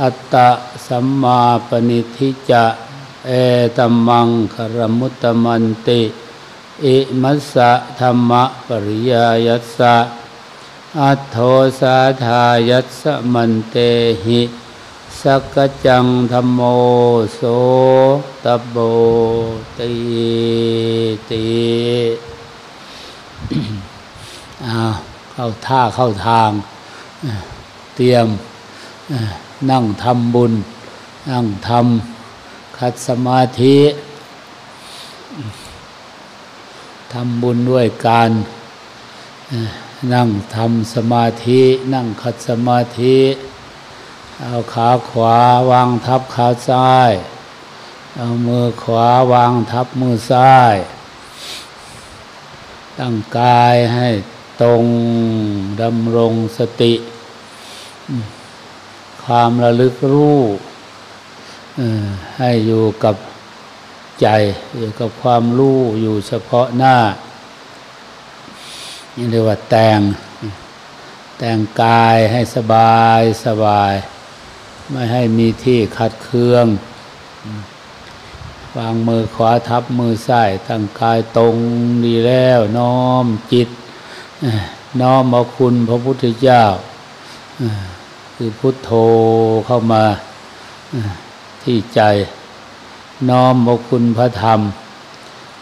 อัตตะสัมมาปณิทิจะ เอตัมมังคารมุตตมันติ อิมัสสะธรรมะปริยายัสสะ อัตโทสาทายัสสะมันเตหิสักจังธรรมโมโสตโบตีตีอ้าวเข้าท่าเข้าทาง เตรียม นั่งทำบุญ นั่งทำคัดสมาธิทำบุญด้วยการนั่งทำสมาธิ นั่งคัดสมาธิ เอาขาขวาวางทับขาซ้าย เอามือขวาวางทับมือซ้าย ตั้งกายให้ตรงดำรงสติ ความระลึกรู้ให้อยู่กับใจ อยู่กับความรู้อยู่เฉพาะหน้านี่เรียกว่าแต่ง แต่งกายให้สบายสบาย ไม่ให้มีที่ขัดเคืองวางมือขวาทับมือซ้ายตั้งกายตรงดีแล้วน้อมจิต น้อมเอาคุณพระพุทธเจ้า คือพุทโธเข้ามาที่ใจ น้อมเอาคุณพระธรรม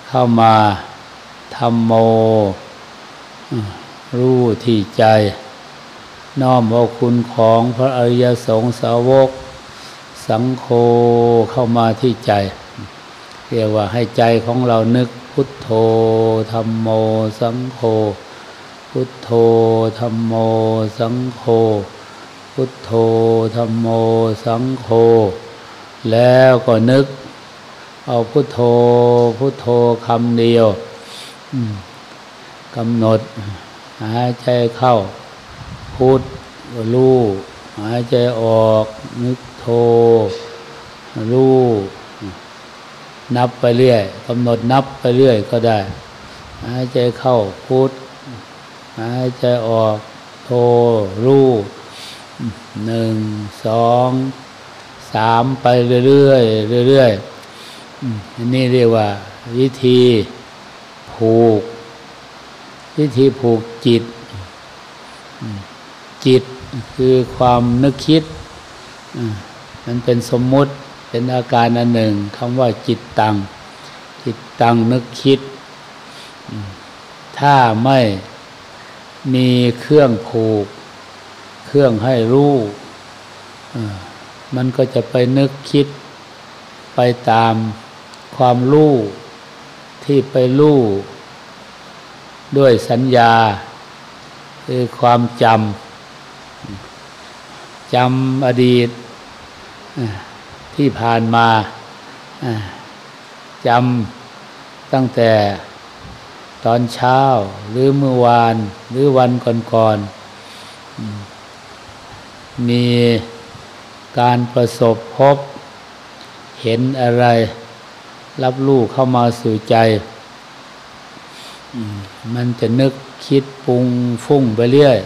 เข้ามาธรรมโม รู้ที่ใจ น้อมเอาคุณของพระอริยสงฆ์สาวก สังโฆเข้ามาที่ใจ เรียกว่าให้ใจของเรานึกพุทโธธรรมโม สังโฆพุทโธธรรมโม สังโฆ พุทโธธรรมโมสังโฆแล้วก็นึก เอาพุทโธพุทโธคำเดียวกำหนด หายใจเข้า พุทรู้หายใจออก นึกโทรู้นับไปเรื่อยกำหนดนับไปเรื่อยก็ได้ หายใจเข้าพุทหายใจออกโทรู้ หนึ่งสองสามไปเรื่อยๆเรื่อยๆอันนี้เรียกว่า วิธีผูก วิธีผูกจิต จิตคือความนึกคิดมันเป็นสมมุติเป็นอาการอันหนึ่งคำว่าจิตตัง จิตตังนึกคิด ถ้าไม่มีเครื่องผูก เครื่องให้รู้มันก็จะไปนึกคิดไปตามความรู้ที่ไปรู้ด้วยสัญญา คือความจำจำอดีตที่ผ่านมาจำตั้งแต่ตอนเช้าหรือเมื่อวานหรือวันก่อนๆ มีการประสบพบ เห็นอะไร รับรู้เข้ามาสู่ใจ มันจะนึกคิดปรุงฟุ้งไปเรื่อย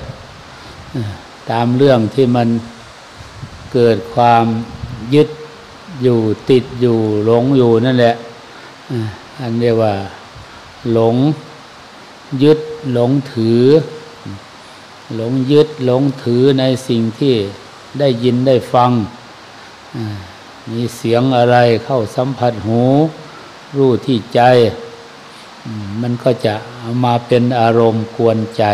ตามเรื่องที่มันเกิดความยึดอยู่ติดอยู่หลงอยู่นั่นแหละ อันเรียกว่า หลงยึดหลงถือ หลงยึดหลงถือในสิ่งที่ได้ยินได้ฟัง มีเสียงอะไรเข้าสัมผัสหู รู้ที่ใจ มันก็จะเอามาเป็นอารมณ์กวนใจ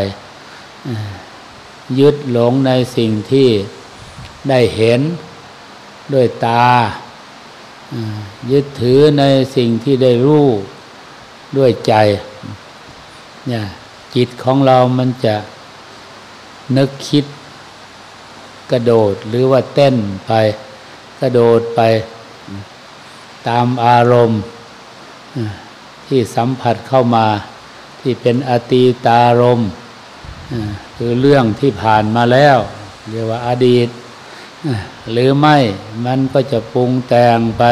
ยึดหลงในสิ่งที่ได้เห็นด้วยตา ยึดถือในสิ่งที่ได้รู้ด้วยใจเนี่ยจิตของเรามันจะ นึกคิด กระโดดหรือว่าเต้นไป กระโดดไป ตามอารมณ์ที่สัมผัสเข้ามา ที่เป็นอตีตารมคือเรื่องที่ผ่านมาแล้ว เรียกว่าอดีต หรือไม่มันก็จะปรุงแต่งไป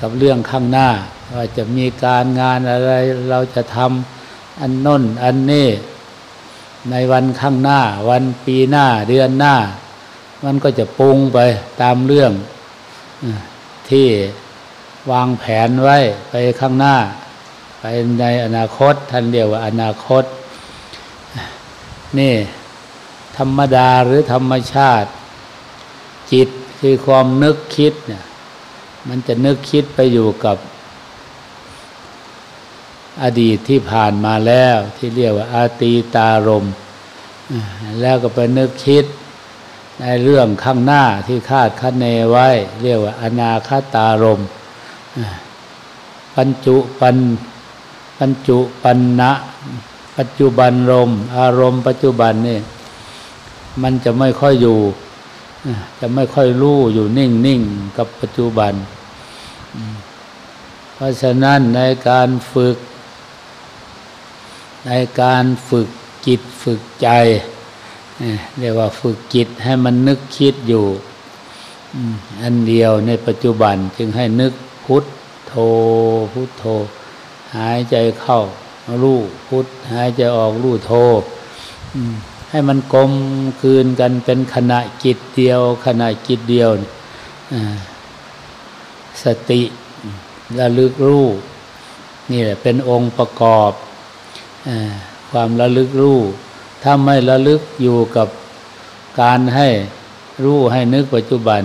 กับเรื่องข้างหน้า ว่าจะมีการงานอะไรเราจะทำอันน้นอันนี้ ในวันข้างหน้า วันปีหน้าเดือนหน้า มันก็จะปรุงไปตามเรื่องที่วางแผนไว้ไปข้างหน้า ไปในอนาคตท่านเรียกว่าอนาคต นี่ ธรรมดาหรือธรรมชาติ จิตคือความนึกคิดเนี่ยมันจะนึกคิดไปอยู่กับ อดีตที่ผ่านมาแล้วที่เรียกว่าอาตีตารม แล้วก็ไปนึกคิดในเรื่องข้างหน้าที่คาดคะเนไว้ เรียกว่าอนาคตารมปัญจุปันปัญจุปันนะปัจจุบันลมอารมณ์ปัจจุบันนี่มันจะไม่ค่อยอยู่ จะไม่ค่อยรู้อยู่นิ่งนิ่งกับปัจจุบัน เพราะฉะนั้นในการฝึก ในการฝึกจิตฝึกใจเรียกว่าฝึกจิตให้มันนึกคิดอยู่อันเดียวในปัจจุบันจึงให้นึกพุทโธพุทโธ หายใจเข้ารู้พุทหายใจออกรู้โธให้มันกลมคืนกันเป็นขณะจิตเดียวขณะจิตเดียวสติระลึกรู้นี่แหละเป็นองค์ประกอบ ความระลึกรู้ถ้าไม่ระลึกอยู่กับการให้รู้ให้นึกปัจจุบัน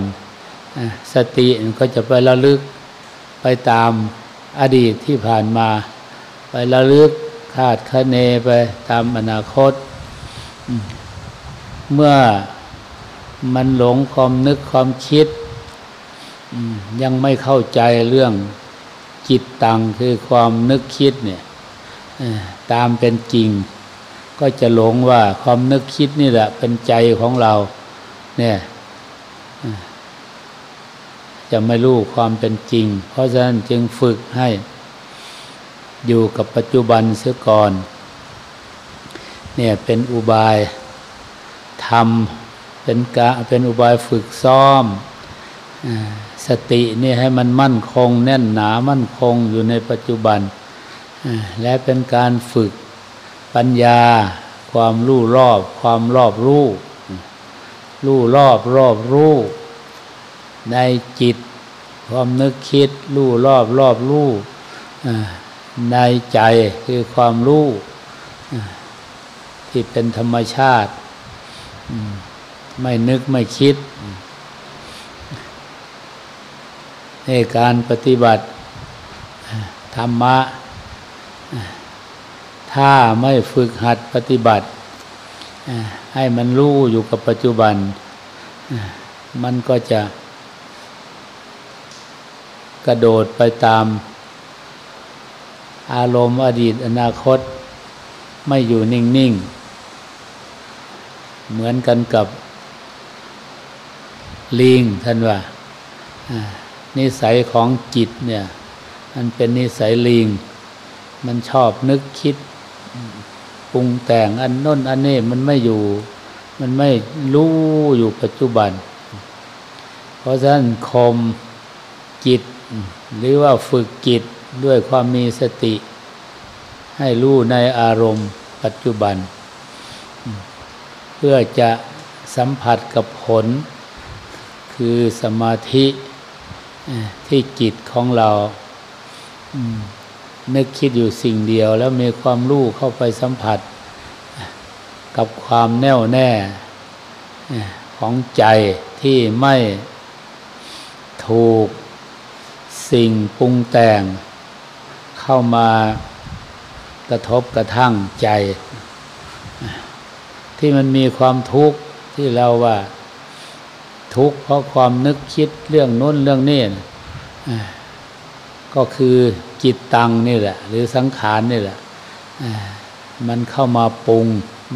สติก็จะไประลึกไปตามอดีตที่ผ่านมา ไประลึกคาดคะเนไปตามอนาคต เมื่อมันหลงความนึกความคิด ยังไม่เข้าใจเรื่องจิตตังคือความนึกคิดเนี่ย ตามเป็นจริง ก็จะหลงว่าความนึกคิดนี่แหละ เป็นใจของเรา เนี่ยจะไม่รู้ความเป็นจริง เพราะฉะนั้นจึงฝึกให้ อยู่กับปัจจุบันเสียก่อน เนี่ยเป็นอุบายทำเป็นกะเป็นอุบายฝึกซ้อมสตินี่ให้มันมั่นคง แน่นหนามั่นคงอยู่ในปัจจุบัน และเป็นการฝึกปัญญา ความรู้รอบ ความรอบรู้รู้รอบรอบรู้ในจิต ความนึกคิดรู้รอบรอบรู้ในใจคือความรู้ที่เป็นธรรมชาติ ไม่นึกไม่คิดในการปฏิบัติธรรมะ ถ้าไม่ฝึกหัดปฏิบัติ ให้มันรู้อยู่กับปัจจุบัน มันก็จะกระโดดไปตาม อารมณ์อดีตอนาคตไม่อยู่นิ่ง ๆ เหมือนกันกับลิงท่านว่า นิสัยของจิตเนี่ย มันเป็นนิสัยลิง มันชอบนึกคิด ปรุงแต่งอันน้นอันนี้มันไม่อยู่ มันไม่รู้อยู่ปัจจุบัน เพราะฉะนั้นคมจิต หรือว่าฝึกจิตด้วยความมีสติ ให้รู้ในอารมณ์ปัจจุบัน เพื่อจะสัมผัสกับผล คือสมาธิที่จิตของเรา นึกคิดอยู่สิ่งเดียว แล้วมีความรู้เข้าไปสัมผัส กับความแน่วแน่ของใจที่ไม่ถูกสิ่งปรุงแต่ง เข้ามากระทบกระทั่งใจ ที่มันมีความทุกข์ที่เราว่าทุกข์เพราะความนึกคิดเรื่องน้นเรื่องนี้ก็คือ จิตตังนี่แหละ หรือสังขารนี่แหละมันเข้ามาปรุง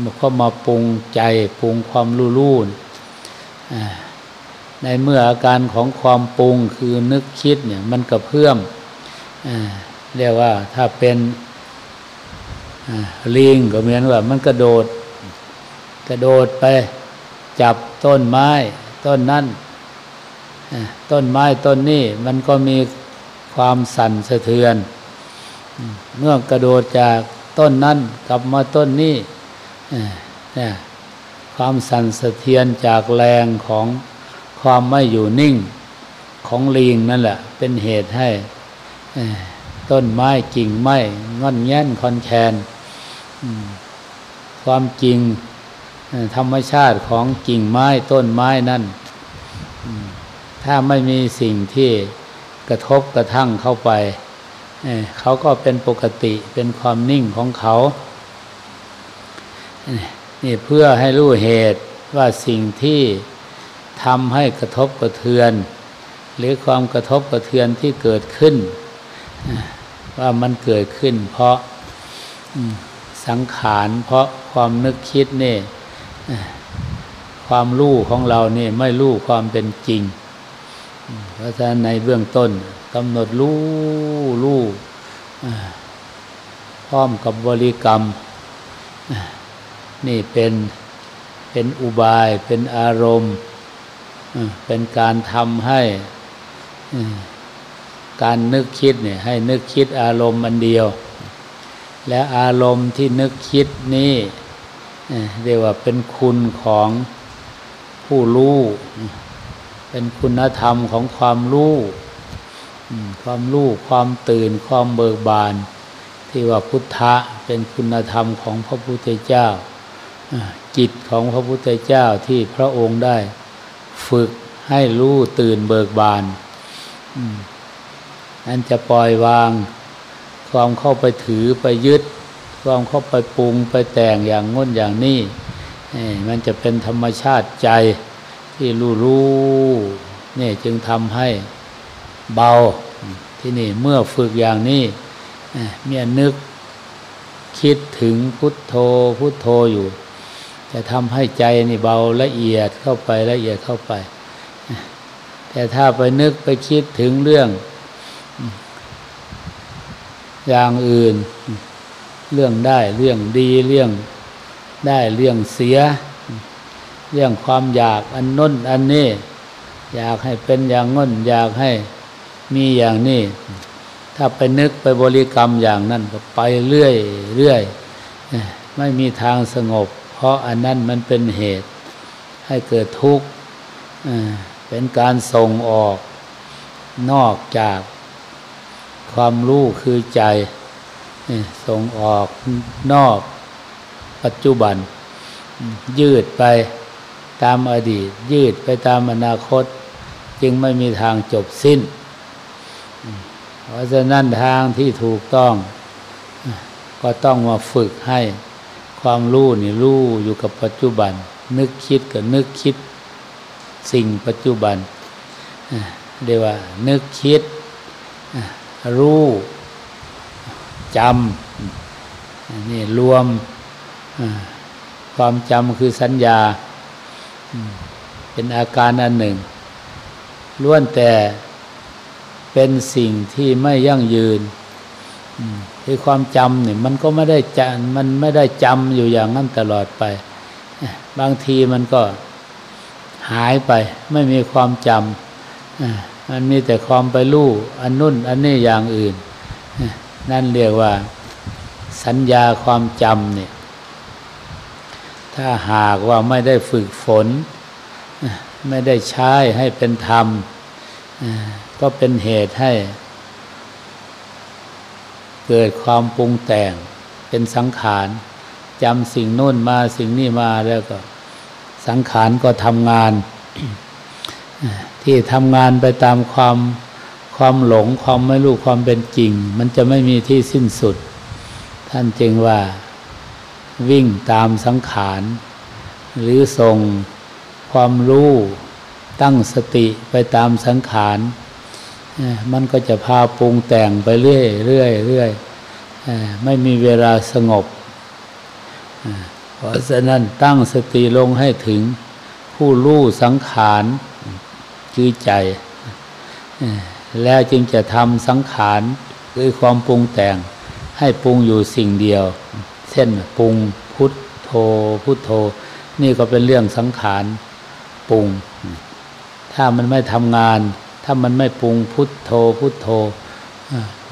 มันเข้ามาปรุงใจปรุงความรู้รู้ในเมื่ออาการของความปรุงคือนึกคิดเนี่ยมันกระเพื่อมเรียกว่าถ้าเป็นลิงก็เหมือนว่ามันกระโดด กระโดดไปจับต้นไม้ ต้นนั้นต้นไม้ต้นนี้มันก็มี ความสั่นสะเทือน เมื่อกระโดดจากต้นนั้นกลับมาต้นนี้ความสั่นสะเทือนจากแรงของความไม่อยู่นิ่งของลิงนั่นแหละ เป็นเหตุให้ต้นไม้กิ่งไม้งอนแง่นคอนแคนความจริงธรรมชาติของกิ่งไม้ต้นไม้นั่นถ้าไม่มีสิ่งที่ กระทบกระทั่งเข้าไปเขาก็เป็นปกติเป็นความนิ่งของเขานี่เพื่อให้รู้เหตุว่าสิ่งที่ทำให้กระทบกระเทือน หรือความกระทบกระเทือนที่เกิดขึ้น ว่ามันเกิดขึ้น เพราะสังขารเพราะความนึกคิดนี่ความรู้ของเรานี่ไม่รู้ความเป็นจริง เพราะฉะนั้นในเบื้องต้นกำหนดรู้รู้พร้อมกับบริกรรม นี่เป็นเป็นอุบายเป็นอารมณ์ เป็นการทำให้การนึกคิดเนี่ยให้นึกคิดอารมณ์อันเดียว และอารมณ์ที่นึกคิดนี้เรียกว่าเป็นคุณของผู้รู้ เป็นคุณธรรมของความรู้ความรู้ความตื่นความเบิกบาน ที่ว่าพุทธะเป็นคุณธรรมของพระพุทธเจ้า จิตของพระพุทธเจ้าที่พระองค์ได้ ฝึกให้รู้ตื่นเบิกบานนั่นจะปล่อยวาง ความเข้าไปถือไปยึด ความเข้าไปปรุงไปแต่งอย่างงนอย่างนี้มันจะเป็นธรรมชาติใจ ที่รู้รู้นี่จึงทำให้เบาที่นี่เมื่อฝึกอย่างนี้เมื่อนึกคิดถึงพุทโธพุทโธอยู่ จะทำให้ใจนี่เบาละเอียดเข้าไปละเอียดเข้าไป แต่ถ้าไปนึกไปคิดถึงเรื่อง อย่างอื่น เรื่องได้เรื่องดีเรื่องได้เรื่องเสีย เรื่องความอยากอันน้นอันนี้ อยากให้เป็นอย่างน้น อยากให้มีอย่างนี้ ถ้าไปนึกไปบริกรรมอย่างนั้นก็ไปเรื่อยเรื่อยไม่มีทางสงบ เพราะอันนั้นมันเป็นเหตุ ให้เกิดทุกข์เป็นการส่งออก นอกจากความรู้คือใจส่งออกนอกปัจจุบัน ยืดไป ตามอดีต ยืดไปตามอนาคต จึงไม่มีทางจบสิ้น เพราะฉะนั้นทางที่ถูกต้อง ก็ต้องมาฝึกให้ความรู้นี่รู้อยู่กับปัจจุบัน นึกคิดกับนึกคิดสิ่งปัจจุบันเรียกว่า นึกคิด รู้จำนี่รวมความจำคือสัญญา เป็นอาการอันหนึ่ง ล้วนแต่เป็นสิ่งที่ไม่ยั่งยืนคือความจำเนี่ยมันก็ไม่ได้จมันไม่ได้จำอยู่อย่างนั้นตลอดไป บางทีมันก็หายไป ไม่มีความจำมันมีแต่ความไปรู้อันนุ่นอันนี้อย่างอื่น นั่นเรียกว่าสัญญาความจำเนี่ย ถ้าหากว่าไม่ได้ฝึกฝน ไม่ได้ใช้ให้เป็นธรรม ก็เป็นเหตุให้ เกิดความปรุงแต่งเป็นสังขารจำสิ่งโน้นมาสิ่งนี้มาแล้วก็ สังขารก็ทำงาน ที่ทำงานไปตามความความหลงความไม่รู้ความเป็นจริง มันจะไม่มีที่สิ้นสุด ท่านจึงว่า วิ่งตามสังขาร หรือส่งความรู้ตั้งสติไปตามสังขารมันก็จะพาปรุงแต่งไปเรื่อยเรื่อยเรื่อยไม่มีเวลาสงบ เพราะฉะนั้นตั้งสติลงให้ถึงผู้รู้สังขารคือใจ แล้วจึงจะทำสังขารคือความปรุงแต่งให้ปรุงอยู่สิ่งเดียว ช่นปรุงพุทโธพุทโธ นี่ก็เป็นเรื่องสังขารปรุง ถ้ามันไม่ทำงาน ถ้ามันไม่ปรุงพุทโธพุทโธ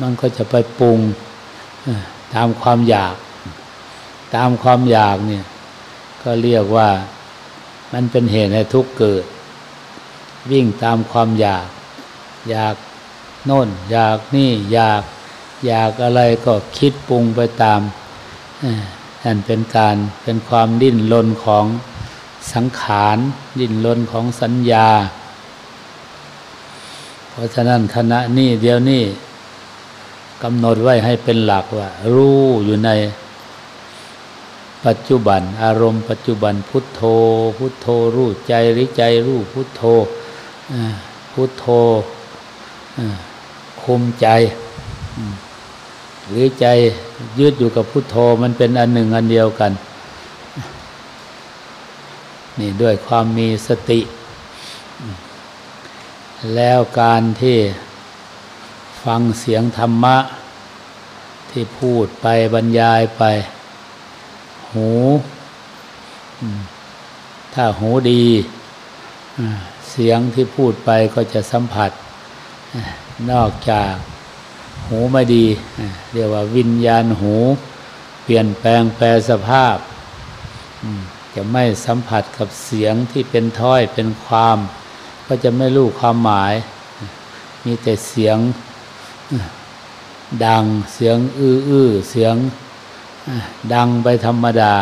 มันก็จะไปปรุงตามความอยาก ตามความอยากเนี่ยก็เรียกว่ามันเป็นเหตุให้ทุกข์เกิด วิ่งตามความอยาก อยากโน่น อยากนี่อยาก อยากอะไรก็คิดปรุงไปตาม นั่นเป็นการเป็นความดิ้นรนของสังขาร ดิ้นรนของสัญญา เพราะฉะนั้นขณะนี้เดี๋ยวนี้กำหนดไว้ให้เป็นหลักว่า รู้อยู่ในปัจจุบัน อารมณ์ปัจจุบันพุทโธ พุทโธรู้ใจหรือใจรู้พุทโธพุทโธคุมใจ หรือใจยืดอยู่กับพุทโธมันเป็นอันหนึ่งอันเดียวกัน นี่ด้วยความมีสติ แล้วการที่ฟังเสียงธรรมะ ที่พูดไปบรรยายไป หู ถ้าหูดีเสียงที่พูดไปก็จะสัมผัส นอกจาก หูไม่ดี เรียกว่าวิญญาณหู เปลี่ยนแปลงแปลสภาพ จะไม่สัมผัสกับเสียงที่เป็นถ้อยเป็นความ ก็จะไม่รู้ความหมาย มีแต่เสียงดังเสียงอื้อเสียงดังไปธรรมดา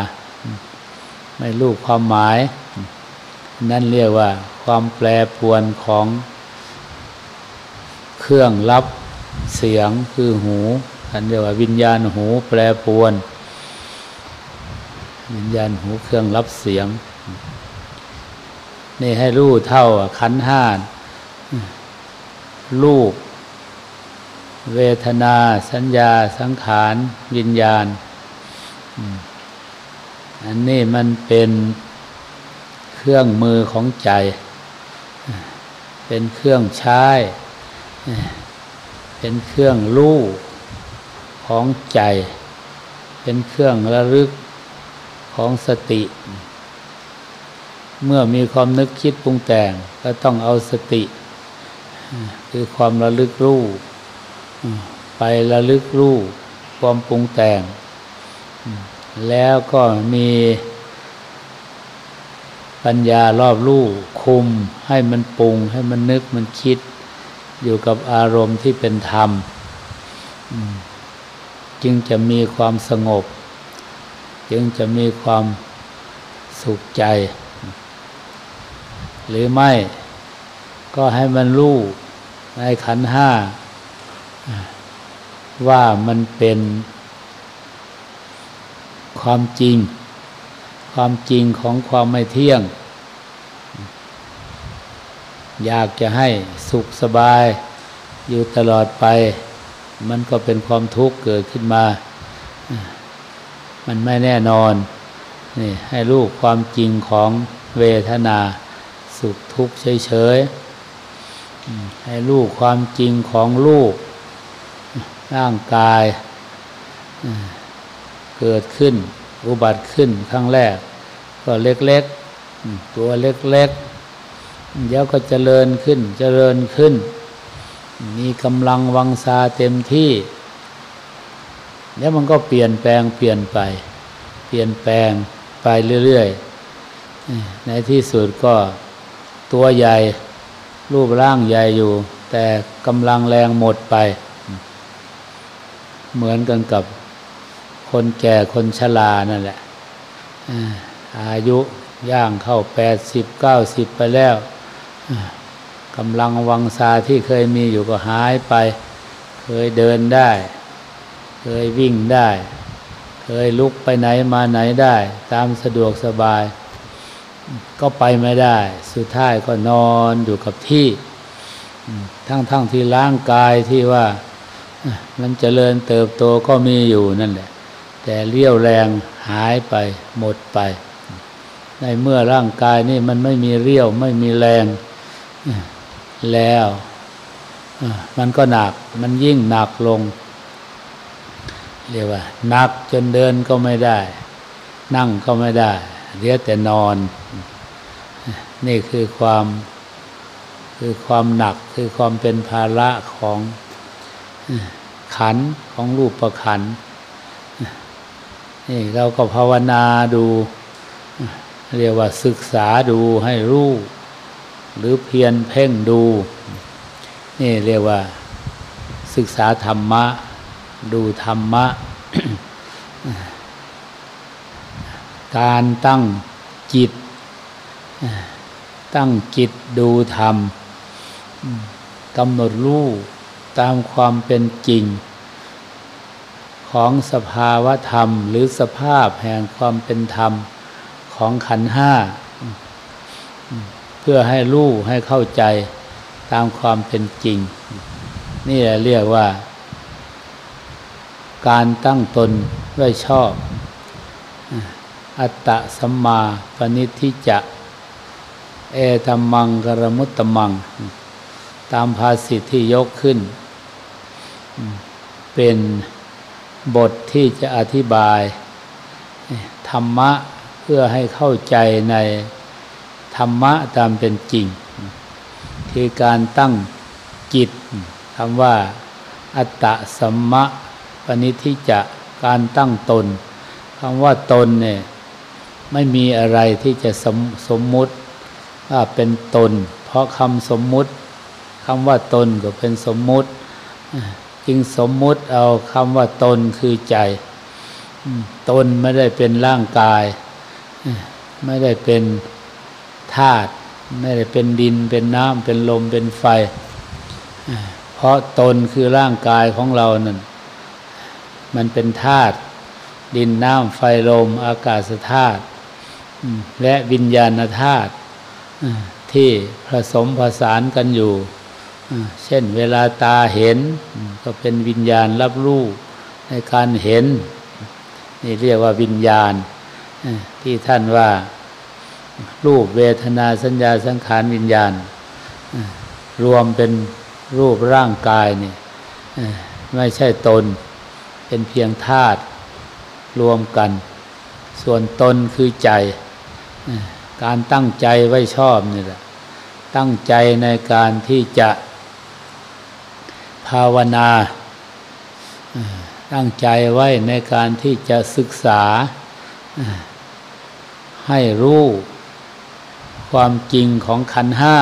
ไม่รู้ความหมาย นั่นเรียกว่าความแปรปวนของเครื่องรับ เสียงคือหูอันเรียกว่าวิญญาณหูแปรปวน วิญญาณหูเครื่องรับเสียง นี่ให้รู้เท่าขันห้ารูป เวทนา สัญญา สังขารวิญญาณ อันนี้มันเป็นเครื่องมือของใจ เป็นเครื่องใช้ เป็นเครื่องรู้ของใจ เป็นเครื่องระลึกของสติ เมื่อมีความนึกคิดปรุงแต่งก็ต้องเอาสติ คือความระลึกรู้ไประลึกรู้ความปรุงแต่ง แล้วก็มีปัญญารอบรู้คุมให้มันปรุงให้มันนึกมันคิด อยู่กับอารมณ์ที่เป็นธรรม จึงจะมีความสงบ จึงจะมีความสุขใจ หรือไม่ก็ให้มันรู้ในขันห้า ว่ามันเป็นความจริง ความจริงของความไม่เที่ยง อยากจะให้สุขสบายอยู่ตลอดไป มันก็เป็นความทุกข์เกิดขึ้นมา มันไม่แน่นอนนี่ให้ลูกความจริงของเวทนา สุขทุกข์เฉยๆให้ลูกความจริงของลูกร่างกาย เกิดขึ้น อุบัติขึ้นครั้งแรก ก็เล็กๆ ตัวเล็กๆ เดี๋ยวก็เจริญขึ้น เจริญขึ้น มีกำลังวังซาเต็มที่แล้วมันก็เปลี่ยนแปลงเปลี่ยนไป เปลี่ยนแปลงไปเรื่อยๆ ในที่สุดก็ตัวใหญ่ รูปร่างใหญ่อยู่ แต่กำลังแรงหมดไป เหมือนกันกับคนแก่คนชรานั่นแหละอายุย่างเข้าแปดสิบเก้าสิบไปแล้ว กำลังวังซาที่เคยมีอยู่ก็หายไป เคยเดินได้ เคยวิ่งได้ เคยลุกไปไหนมาไหนได้ ตามสะดวกสบาย ก็ไปไม่ได้ สุดท้ายก็นอนอยู่กับที่ ทั้งๆทที่ร่างกายที่ว่ามันเจริญเติบโตก็มีอยู่นั่นแหละ แต่เลี้ยวแรงหายไปหมดไป ในเมื่อร่างกายนี่มันไม่มีเรี่ยวไม่มีแรง แล้วมันก็หนักมันยิ่งหนักลง เรียกว่าหนักจนเดินก็ไม่ได้ นั่งก็ไม่ได้เหลือแต่นอน นี่คือความคือความหนักคือความเป็นภาระของขันของรูปประขันนี่เราก็ภาวนาดู เรียกว่าศึกษาดูให้รู้ หรือเพียรเพ่งดู นี่เรียกว่าศึกษาธรรมะ ดูธรรมะ การตั้งจิต ตั้งจิตดูธรรมกำหนดรู้ตามความเป็นจริง ของสภาวะธรรม หรือสภาพแห่งความเป็นธรรมของขันห้า เพื่อให้รู้ให้เข้าใจตามความเป็นจริง นี่แหละเรียกว่า การตั้งตนไว้ชอบ อัตตะสัมมาปณิทิจะเอธรรมังกรมุตตมัง ตามภาษิตที่ยกขึ้น เป็นบทที่จะอธิบาย ธรรมะเพื่อให้เข้าใจใน ธรรมะตามเป็นจริง คือการตั้งจิตคำว่า อัตตะสัมมะปณิทิจะการตั้งตนคำว่าตนเนี่ยไม่มีอะไรที่จะสมสมมุติว่าเป็นตน เพราะคำสมมุติคำว่าตนก็เป็นสมมุติ จึงสมมุติเอาคำว่าตนคือใจ ตนไม่ได้เป็นร่างกาย ไม่ได้เป็น ธาตุไม่ได้เป็นดินเป็นน้ำเป็นลมเป็นไฟ เพราะตนคือร่างกายของเรานั่นมันเป็นธาตุดินน้ำไฟลมอากาศธาตุและวิญญาณธาตุที่ผสมผสานกันอยู่ เช่นเวลาตาเห็น ก็เป็นวิญญาณรับรู้ในการเห็น นี่เรียกว่าวิญญาณที่ท่านว่า รูปเวทนาสัญญาสังขารวิญญาณ รวมเป็นรูปร่างกายนี่ไม่ใช่ตน เป็นเพียงธาตุรวมกัน ส่วนตนคือใจ การตั้งใจไว้ชอบนี่แหละตั้งใจในการที่จะภาวนา ตั้งใจไว้ในการที่จะศึกษาให้รู้ ความจริงของขันห้า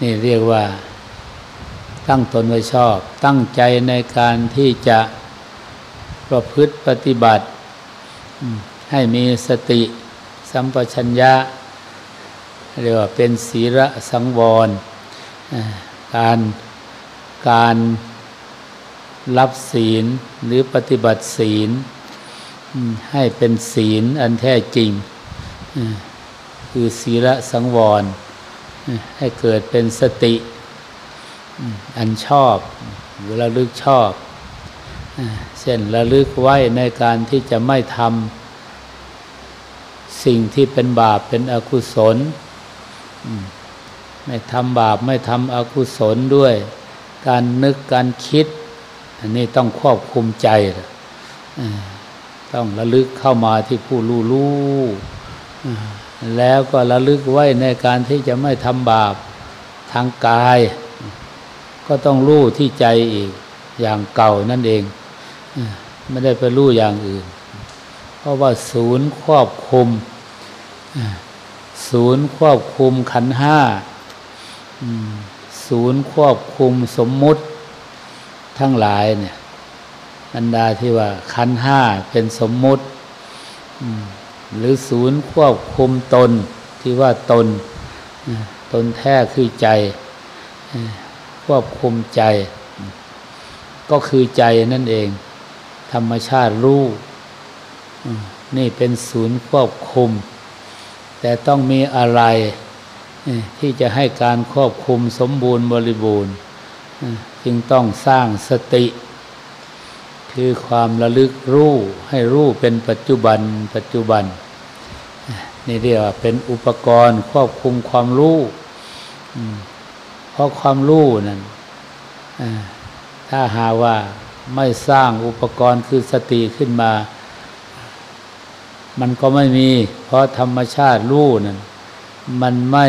นี่เรียกว่า ตั้งตนไว้ชอบ ตั้งใจในการที่จะประพฤติปฏิบัติ ให้มีสติสัมปชัญญะเรียกว่าเป็นศีระสังวร การการรับศีลหรือปฏิบัติศีล ให้เป็นศีลอันแท้จริง คือศีระสังวร ให้เกิดเป็นสติ อันชอบหรือระลึกชอบ เช่นระลึกไว้ในการที่จะไม่ทำสิ่งที่เป็นบาปเป็นอกุศล ไม่ทำบาปไม่ทำอกุศลด้วย การนึกการคิด อันนี้ต้องควบคุมใจ ต้องระลึกเข้ามาที่ผู้รู้รู้แล้วก็ระลึกไว้ในการที่จะไม่ทำบาปทางกาย ก็ต้องรู้ที่ใจอีกอย่างเก่านั่นเองไม่ได้ไปรู้อย่างอื่น เพราะว่าศูนย์ควบคุมศูนย์ควบคุมขันห้าศูนย์ควบคุมสมมุติทั้งหลายเนี่ย บรรดาที่ว่าขันห้าเป็นสมมุติ หรือศูนย์ควบคุมตนที่ว่าตน ตนแท้คือใจ ควบคุมใจ ก็คือใจนั่นเอง ธรรมชาติรู้นี่เป็นศูนย์ควบคุม แต่ต้องมีอะไรที่จะให้การควบคุมสมบูรณ์บริบูรณ์ จึงต้องสร้างสติ คือความระลึกรู้ให้รู้เป็นปัจจุบันปัจจุบัน นี่เรียกว่าเป็นอุปกรณ์ควบคุมความรู้เพราะความรู้นั้นถ้าหาว่าไม่สร้างอุปกรณ์คือสติขึ้นมา มันก็ไม่มี เพราะธรรมชาติรู้นั้นมันไม่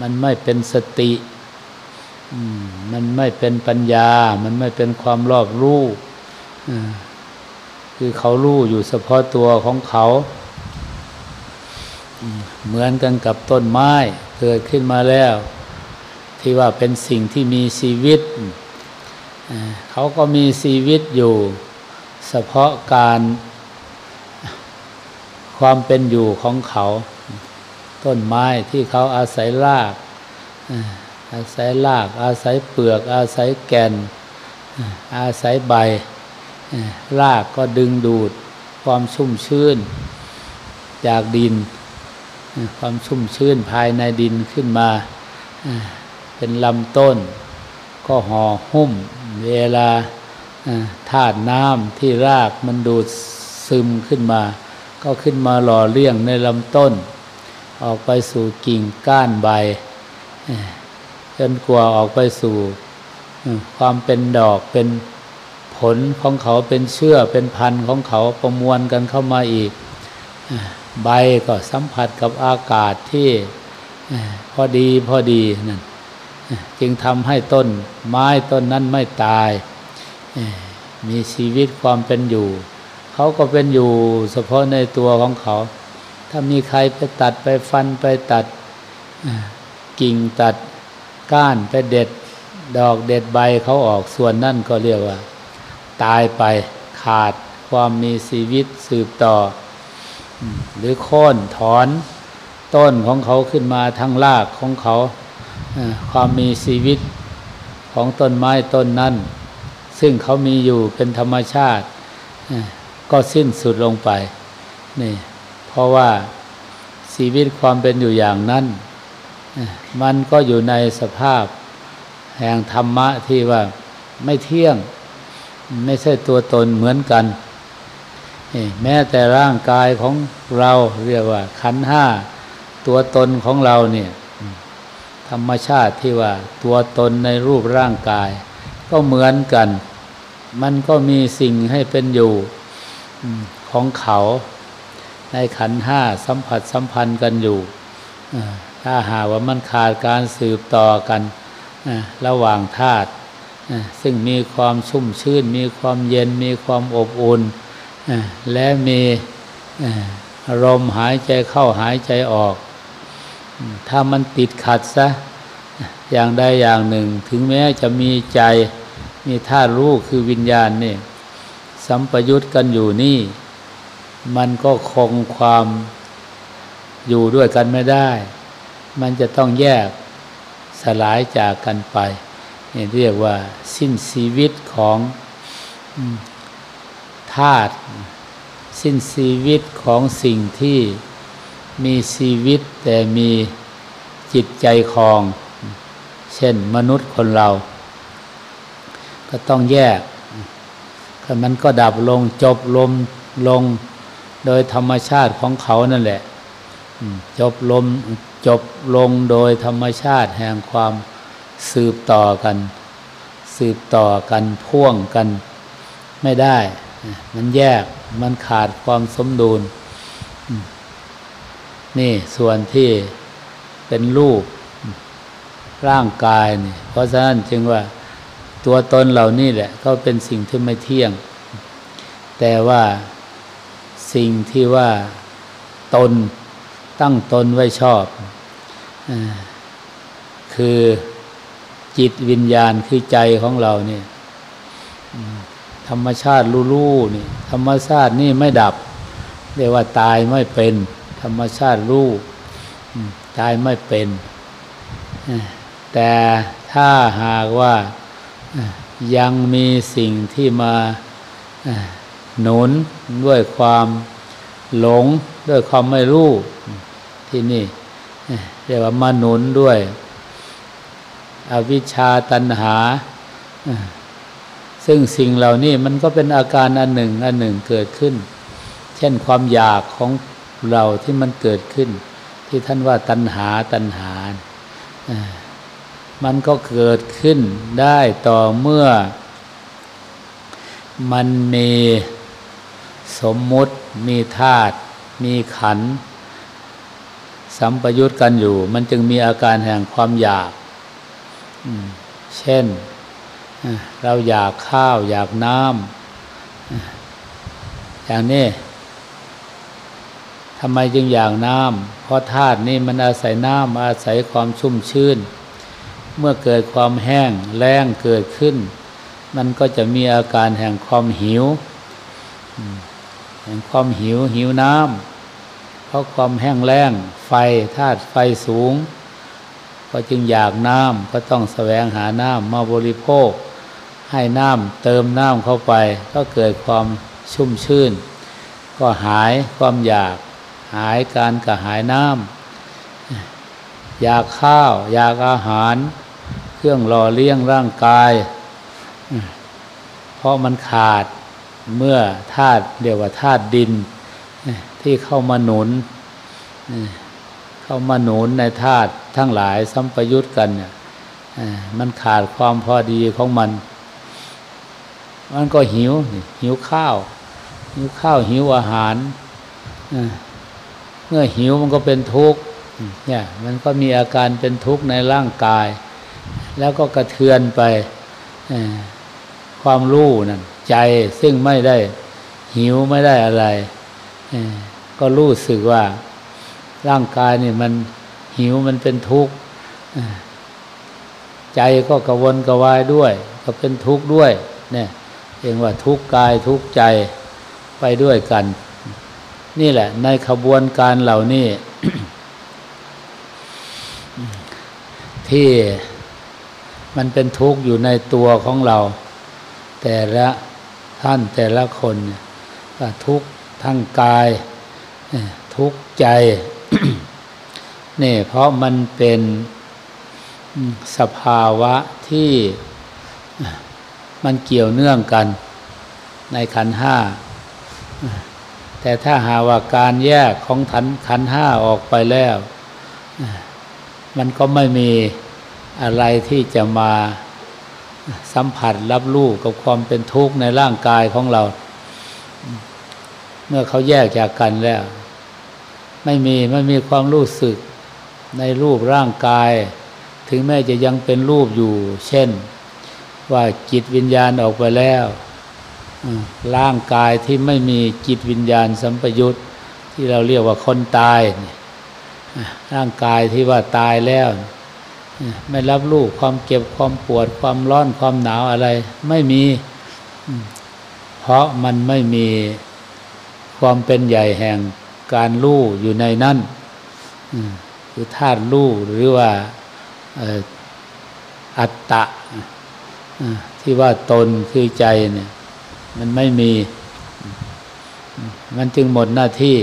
มันไม่เป็นสติมันไม่เป็นปัญญา มันไม่เป็นความรอบรู้ คือเขารู้อยู่เฉพาะตัวของเขา เหมือนกันกับต้นไม้เกิดขึ้นมาแล้ว ที่ว่าเป็นสิ่งที่มีชีวิต เขาก็มีชีวิตอยู่ เฉพาะการความเป็นอยู่ของเขา ต้นไม้ที่เขาอาศัยรากอาศัยราก อาศัยเปลือก อาศัยแก่น อาศัยใบ รากก็ดึงดูดความชุ่มชื้น จากดิน ความชุ่มชื้นภายในดินขึ้นมา เป็นลำต้น ก็ห่อหุ้ม เวลาธาตุน้ำที่รากมันดูดซึมขึ้นมา ก็ขึ้นมาหล่อเลี้ยงในลำต้น ออกไปสู่กิ่งก้านใบจนกลัวออกไปสู่ความเป็นดอกเป็น ผลของเขาเป็นเชื่อเป็นพันธุ์ของเขาประมวลกันเข้ามาอีก ใบก็สัมผัสกับอากาศที่พอดีพอดีนั่นจึงทำให้ต้นไม้ต้นนั้นไม่ตาย มีชีวิตความเป็นอยู่ เขาก็เป็นอยู่เฉพาะในตัวของเขา ถ้ามีใครไปตัดไปฟันไปตัดกิ่งตัดก้านไปเด็ดดอกเด็ดใบเขาออกส่วนนั่นก็เรียกว่า ตายไปขาดความมีชีวิตสืบต่อ หรือโค่นถอนต้นของเขาขึ้นมาทั้งรากของเขาความมีชีวิตของต้นไม้ต้นนั้น ซึ่งเขามีอยู่เป็นธรรมชาติ ก็สิ้นสุดลงไปนี่เพราะว่าชีวิตความเป็นอยู่อย่างนั้น มันก็อยู่ในสภาพแห่งธรรมะที่ว่าไม่เที่ยง ไม่ใช่ตัวตนเหมือนกัน แม้แต่ร่างกายของเราเรียกว่า ขันห้า ตัวตนของเราเนี่ย ธรรมชาติที่ว่า ตัวตนในรูปร่างกาย ก็เหมือนกัน มันก็มีสิ่งให้เป็นอยู่ของเขา ในขันห้าสัมผัสสัมพันธ์กันอยู่ถ้าหาว่ามันขาดการสืบต่อกัน ระหว่างธาตุ ซึ่งมีความชุ่มชื่น มีความเย็นมีความอบอุ่นและมีอารมณ์หายใจเข้าหายใจออก ถ้ามันติดขัดซะอย่างใดอย่างหนึ่ง ถึงแม้จะมีใจมีธาตุรู้คือวิญญาณนี่สัมปยุตกันอยู่นี่ มันก็คงความอยู่ด้วยกันไม่ได้ มันจะต้องแยกสลายจากกันไป เรียกว่าสิ้นชีวิตของธาตุสิ้นชีวิตของสิ่งที่มีชีวิตแต่มีจิตใจคลอง เช่นมนุษย์คนเรา ก็ต้องแยกมันก็ดับลงจบลมลงโดยธรรมชาติของเขานั่นแหละจบลมจบลงโดยธรรมชาติแห่งความ สืบต่อกัน สืบต่อกันพ่วงกันไม่ได้ มันแยกมันขาดความสมดุล นี่ส่วนที่เป็นรูปร่างกายนี่เพราะฉะนั้นจึงว่าตัวตนเหล่านี้แหละ ก็เป็นสิ่งที่ไม่เที่ยง แต่ว่าสิ่งที่ว่าตนตั้งตนไว้ชอบ คือ จิตวิญญาณคือใจของเราเนี่ยธรรมชาติรู้ๆนี่ธรรมชาตินี่ไม่ดับเรียกว่าตายไม่เป็น ธรรมชาติรู้ตายไม่เป็น แต่ถ้าหากว่ายังมีสิ่งที่มาหนุนด้วยความหลงด้วยความไม่รู้ที่นี่เรียกว่ามาหนุนด้วย อวิชชาตันหา ซึ่งสิ่งเหล่านี้มันก็เป็นอาการอันหนึ่งอันหนึ่งเกิดขึ้น เช่นความอยากของเราที่มันเกิดขึ้น ที่ท่านว่าตัณหาตัณหา มันก็เกิดขึ้นได้ต่อเมื่อ มันมีสมมุติมีธาตุมีขันสัมปยุตกันอยู่ มันจึงมีอาการแห่งความอยาก เช่น เราอยากข้าว อยากน้ำอย่างนี้ทำไมจึงอยากน้ำเพราะธาตุนี่มันอาศัยน้ำอาศัยความชุ่มชื้น เมื่อเกิดความแห้งแล้งเกิดขึ้น มันก็จะมีอาการแห่งความหิวแห่งความหิวหิวน้ำเพราะความแห้งแล้งไฟธาตุไฟสูง ก็จึงอยากน้ำก็ต้องแสวงหาน้ำมาบริโภค ให้น้ำเติมน้ำเข้าไป ก็เกิดความชุ่มชื่น ก็หายความอยากหายการกระหายน้ำอยากข้าว อยากอาหาร เครื่องหล่อเลี้ยงร่างกาย เพราะมันขาดเมื่อธาตุเรียกว่าธาตุดินที่เข้ามาหนุน เข้ามาหนุนในธาตุทั้งหลายสัมปยุตกันเนี่ยมันขาดความพอดีของมัน มันก็หิว หิวข้าว หิวข้าวหิวอาหาร เมื่อหิวมันก็เป็นทุกข์เนี่ยมันก็มีอาการเป็นทุกข์ในร่างกาย แล้วก็กระเทือนไปความรู้นั่นใจซึ่งไม่ได้หิวไม่ได้อะไรก็รู้สึกว่า ร่างกายนี่มันหิวมันเป็นทุกข์ใจก็กระวนกระวายด้วย ก็เป็นทุกข์ด้วย เนี่ยเองว่าทุกข์กายทุกข์ใจไปด้วยกัน นี่แหละ ในขบวนการเหล่านี้ ที่มันเป็นทุกข์อยู่ในตัวของเรา แต่ละท่านแต่ละคนก็ทุกข์ทั้งกาย ทุกข์ใจ เนี่เพราะมันเป็นสภาวะที่มันเกี่ยวเนื่องกันในขันห้า แต่ถ้าหาว่าการแยกของขันขันห้าออกไปแล้ว มันก็ไม่มีอะไรที่จะมาสัมผัสรับรู้กับความเป็นทุกข์ในร่างกายของเรา เมื่อเขาแยกจากกันแล้ว ไม่มีไม่มีความรู้สึกในรูปร่างกาย ถึงแม้จะยังเป็นรูปอยู่ เช่น ว่าจิตวิญญาณออกไปแล้วร่างกายที่ไม่มีจิตวิญญาณสัมปยุตที่เราเรียกว่าคนตายร่างกายที่ว่าตายแล้ว ไม่รับรู้ความเก็บความปวดความร้อนความหนาวอะไร ไม่มี เพราะมันไม่มีความเป็นใหญ่แห่ง การรู้อยู่ในนั้นคือธาตุรู้หรือว่าอัตตะที่ว่าตนคือใจเนี่ยมันไม่มี มันจึงหมดหน้าที่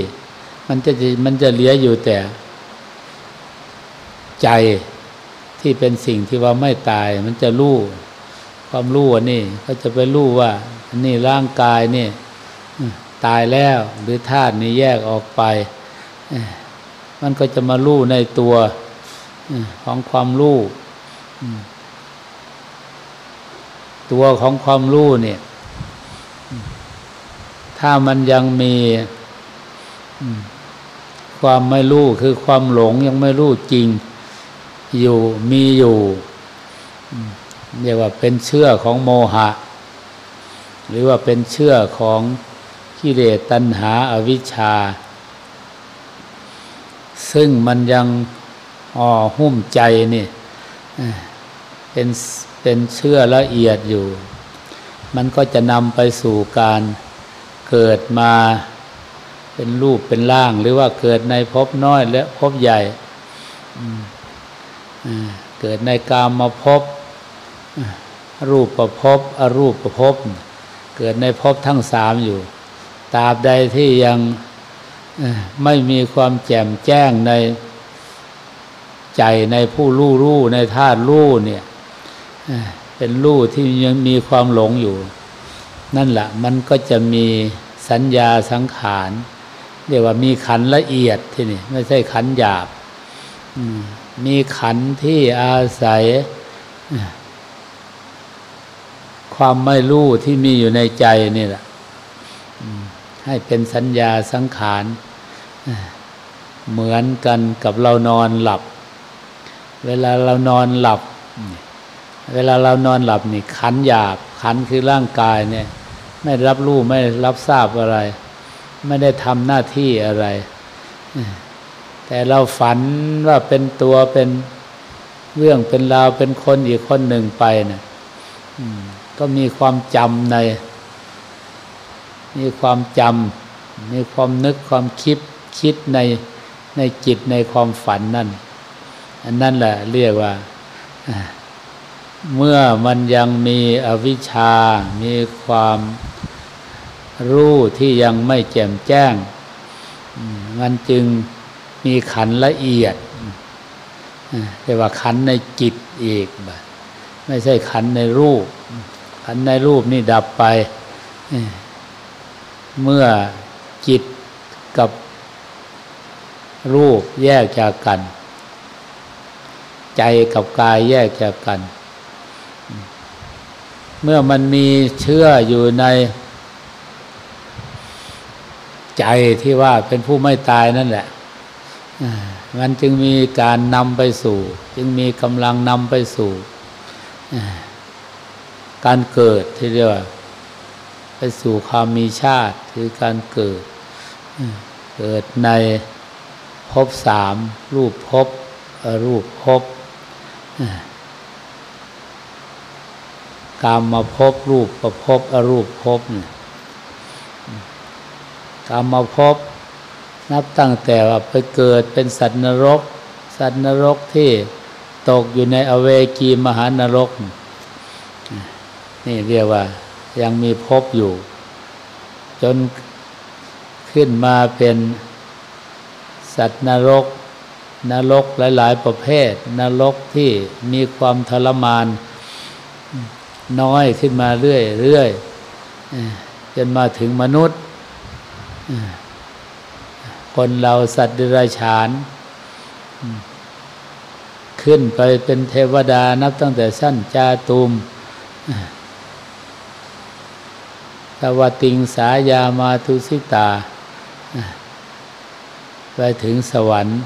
มันจะมันจะเหลืออยู่แต่ ใจที่เป็นสิ่งที่ว่าไม่ตาย มันจะรู้ความรู้นนี้ก็จะไปรู้ว่านนี้ร่างกายนี่ ตายแล้ว หรือธาตุนี้แยกออกไป มันก็จะมารู้ในตัวของความรู้ตัวของความรู้เนี่ย ถ้ามันยังมีความไม่รู้คือความหลงยังไม่รู้จริง อยู่มีอยู่เรียกว่าเป็นเชื่อของโมหะ หรือว่าเป็นเชื่อของ กิเลสตัณหาอาวิชชา ซึ่งมันยังอ่อหุ้มใจนี่เป็นเป็นเชื่อละเอียดอยู่ มันก็จะนำไปสู่การเกิดมาเป็นรูปเป็นร่าง หรือว่าเกิดในภพน้อยและภพใหญ่ เกิดในกามมาภพรูปประภพอรูปประภพเกิดในภพทั้งสามอยู่ ตราบใดที่ยังไม่มีความแจ่มแจ้งในใจในผู้รู้รู้ในธาตุรู้เนี่ยเป็นรู้ที่ยังมีความหลงอยู่ นั่นแหละมันก็จะมีสัญญาสังขารเรียกว่ามีขันละเอียดที่นี่ไม่ใช่ขันหยาบมีขันที่อาศัย ความไม่รู้ที่มีอยู่ในใจนี่แหละ ให้เป็นสัญญาสังขารเหมือนกันกับเรานอนหลับ เวลาเรานอนหลับ เวลาเรานอนหลับนี่ขันหยาบขันคือร่างกายเนี่ย ไม่รับรู้ไม่รับทราบอะไร ไม่ได้ทำหน้าที่อะไร แต่เราฝันว่าเป็นตัวเป็นเรื่องเป็นราวเป็นคนอีกคนหนึ่งไปเนะก็มีความจำใน มีความจำมีความนึกความคิดคิดในในจิตในความฝันนั่น อันนั่นแหละเรียกว่า เมื่อมันยังมีอวิชชา มีความรู้ที่ยังไม่แจ่มแจ้ง มันจึงมีขันละเอียดเรียกว่าขันในจิตอีกไม่ใช่ขันในรูป ขันในรูปนี่ดับไป เมื่อจิตกับรูปแยกจากกัน ใจกับกายแยกจากกัน เมื่อมันมีเชื่ออยู่ในใจที่ว่าเป็นผู้ไม่ตายนั่นแหละมันจึงมีการนำไปสู่ จึงมีกำลังนำไปสู่ การเกิดที่เรียกว่า สู่ความมีชาติคือการเกิด เกิดในภพสามรูปภพรูปภพกามมาภพรูปประภพอรูปภพกามมาภพนับตั้งแต่ว่าไปเกิดเป็นสัตว์นรก สัตว์นรกที่ตกอยู่ในอเวกีมหานรก นี่เรียกว่า ยังมีภพอยู่ จนขึ้นมาเป็นสัตว์นรก นรกหลาย ๆ ประเภท นรกที่มีความทรมาน น้อยขึ้นมาเรื่อยเรื่อยจนมาถึงมนุษย์ คนเราสัตว์ดิรัจฉาน ขึ้นไปเป็นเทวดานับตั้งแต่สั้นจาตุม วัติงสายามาทุสิตา ไปถึงสวรรค์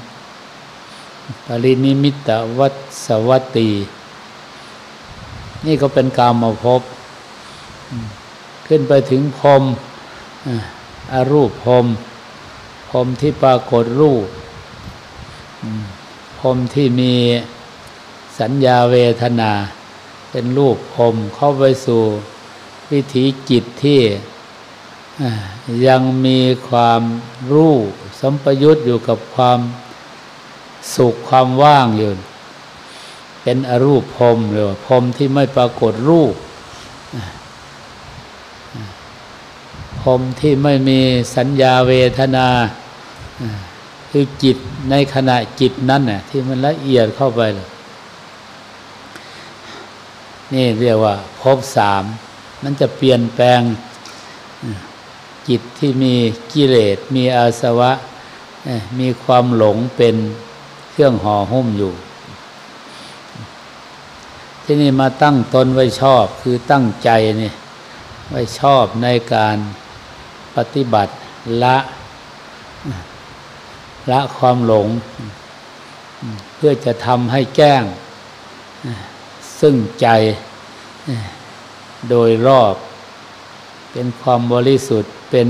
ปรินิมิตวัสวัตี นี่ก็เป็นกามาพบขึ้นไปถึงพรมอรูปพรมพรมที่ปรากฏรูปพรมที่มีสัญญาเวทนา เป็นรูปพรมเข้าไปสู่ วิถีจิตที่ยังมีความรู้สัมปยุตอยู่กับความสุขความว่างอยู่ เป็นอรูปพรมหรือพรมที่ไม่ปรากฏรูปพรมที่ไม่มีสัญญาเวทนาคือจิตในขณะจิตนั้นน่ะที่มันละเอียดเข้าไปเลยนี่เรียกว่าพบสาม มันจะเปลี่ยนแปลงจิตที่มีกิเลสมีอาสวะ มีความหลงเป็นเครื่องห่อหุ้มอยู่ ที่นี่มาตั้งตนไว้ชอบคือตั้งใจนี่ไว้ชอบในการปฏิบัติละละความหลง เพื่อจะทำให้แก้ง ซึ่งใจ โดยรอบ เป็นความบริสุทธิ์เป็น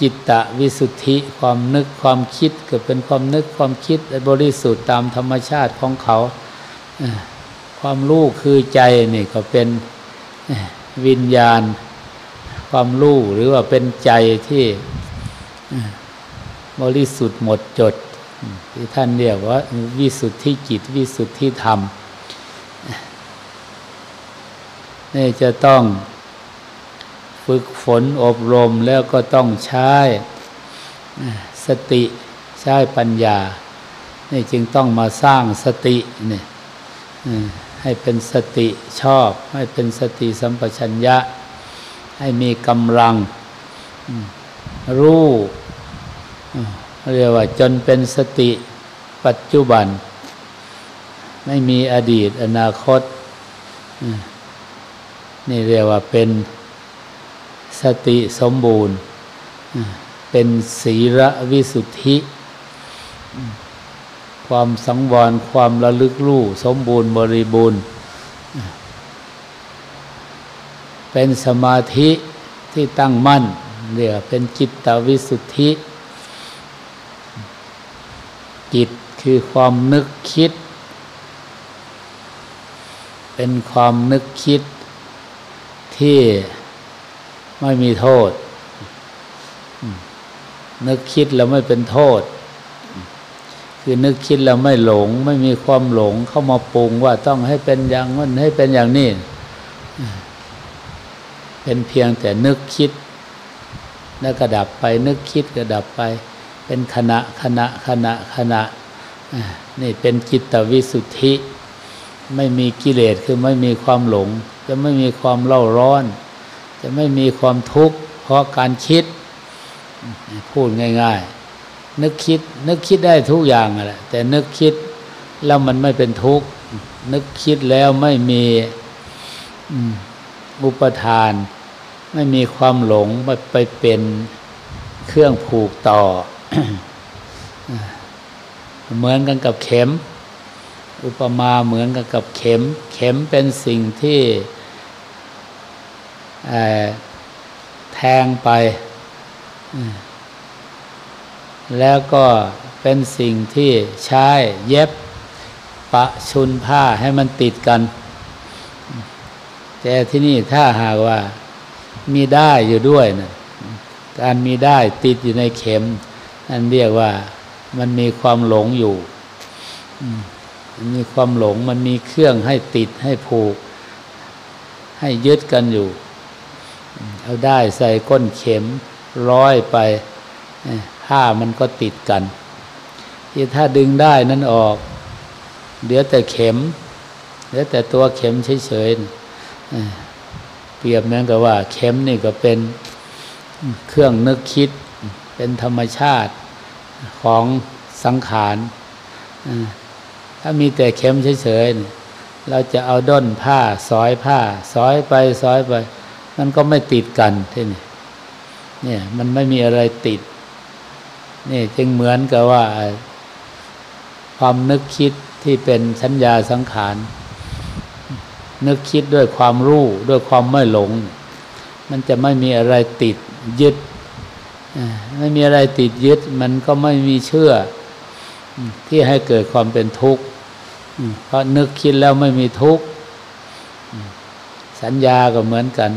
จิตตะวิสุทธิความนึกความคิดก็เป็นความนึกความคิดบริสุทธิ์ตามธรรมชาติของเขา ความรู้คือใจนี่ก็เป็นวิญญาณ ความรู้หรือว่าเป็นใจที่บริสุทธิ์หมดจดที่ท่านเรียกว่าวิสุทธิจิตวิสุทธิธรรม นี่จะต้องฝึกฝนอบรมแล้วก็ต้องใช้สติใช้ปัญญา นี่จึงต้องมาสร้างสตินี่ให้เป็นสติชอบ ให้เป็นสติสัมปชัญญะ ให้มีกำลังรู้เรียกว่าจนเป็นสติปัจจุบัน ไม่มีอดีตอนาคต นี่เรียกว่าเป็นสติสมบูรณ์ เป็นศีระวิสุทธิ ความสังวรความระลึกรู้สมบูรณ์บริบูรณ์ เป็นสมาธิที่ตั้งมั่นเรียกเป็นจิตตวิสุทธิ จิตคือความนึกคิด เป็นความนึกคิด ที่ไม่มีโทษ นึกคิดแล้วไม่เป็นโทษ คือนึกคิดแล้วไม่หลง ไม่มีความหลงเข้ามาปรุงว่าต้องให้เป็นอย่างนั้นให้เป็นอย่างนี้ เป็นเพียงแต่นึกคิด แล้วก็ดับไป นึกคิดก็ดับไป เป็นขณะขณะขณะขณะนี่เป็นจิตวิสุทธิ ไม่มีกิเลสคือไม่มีความหลง จะไม่มีความเล่าร้อน จะไม่มีความทุกข์เพราะการคิด พูดง่าย ๆ นึกคิด นึกคิดได้ทุกอย่างแหละแต่นึกคิดแล้วมันไม่เป็นทุกข์ นึกคิดแล้วไม่มีอุปทาน ไม่มีความหลงไปไปเป็นเครื่องผูกต่อ เหมือนกันกับเข็ม อุปมาเหมือนกันกับเข็ม เข็มเป็นสิ่งที่ แทงไป แล้วก็เป็นสิ่งที่ใช้เย็บปะชุนผ้าให้มันติดกัน แต่ที่นี่ถ้าหากว่ามีได้อยู่ด้วยนะการมีได้ติดอยู่ในเข็ม นั่นเรียกว่ามันมีความหลงอยู่ม,มีความหลงมันมีเครื่องให้ติดให้ผูก ให้ยึดกันอยู่ เอาได้ใส่ก้นเข็มร้อยไปผ้ามันก็ติดกันที่ถ้าดึงได้นั้นออก เดี๋ยวแต่เข็ม เดี๋ยวแต่ตัวเข็มเฉยๆเปรียบเหมือนกับว่า เข็มนี่ก็เป็นเครื่องนึกคิด เป็นธรรมชาติของสังขารถ้ามีแต่เข็มเฉยๆเราจะเอาด้นผ้าสอยผ้า สอยไปสอยไป มันก็ไม่ติดกันที่นี่เนี่ยมันไม่มีอะไรติดนี่จึงเหมือนกับว่า ความนึกคิดที่เป็นสัญญาสังขาร นึกคิดด้วยความรู้ด้วยความไม่หลง มันจะไม่มีอะไรติดยึดไม่มีอะไรติดยึด มันก็ไม่มีเชื่อ ที่ให้เกิดความเป็นทุกข์เพราะนึกคิดแล้วไม่มีทุกข์สัญญาก็เหมือนกัน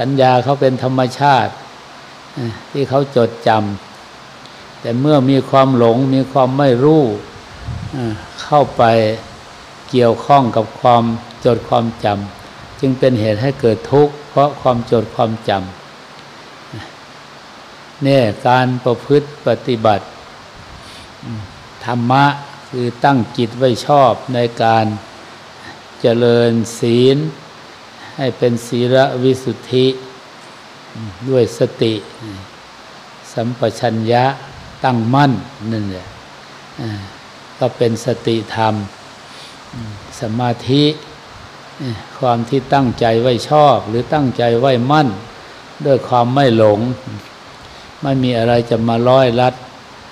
สัญญาเขาเป็นธรรมชาติที่เขาจดจำแต่เมื่อมีความหลงมีความไม่รู้เข้าไปเกี่ยวข้องกับความจดความจำจึงเป็นเหตุให้เกิดทุกข์ เพราะความจดความจำเนี่ยการประพฤติปฏิบัติ ธรรมะคือตั้งจิตไว้ชอบในการเจริญศีล ให้เป็นศีลวิสุทธิด้วยสติ สัมปชัญญะตั้งมั่นนั่นแหละก็เป็นสติธรรม สมาธิความที่ตั้งใจไว้ชอบ หรือตั้งใจไว้มั่น ด้วยความไม่หลง ไม่มีอะไรจะมาล้อยลัด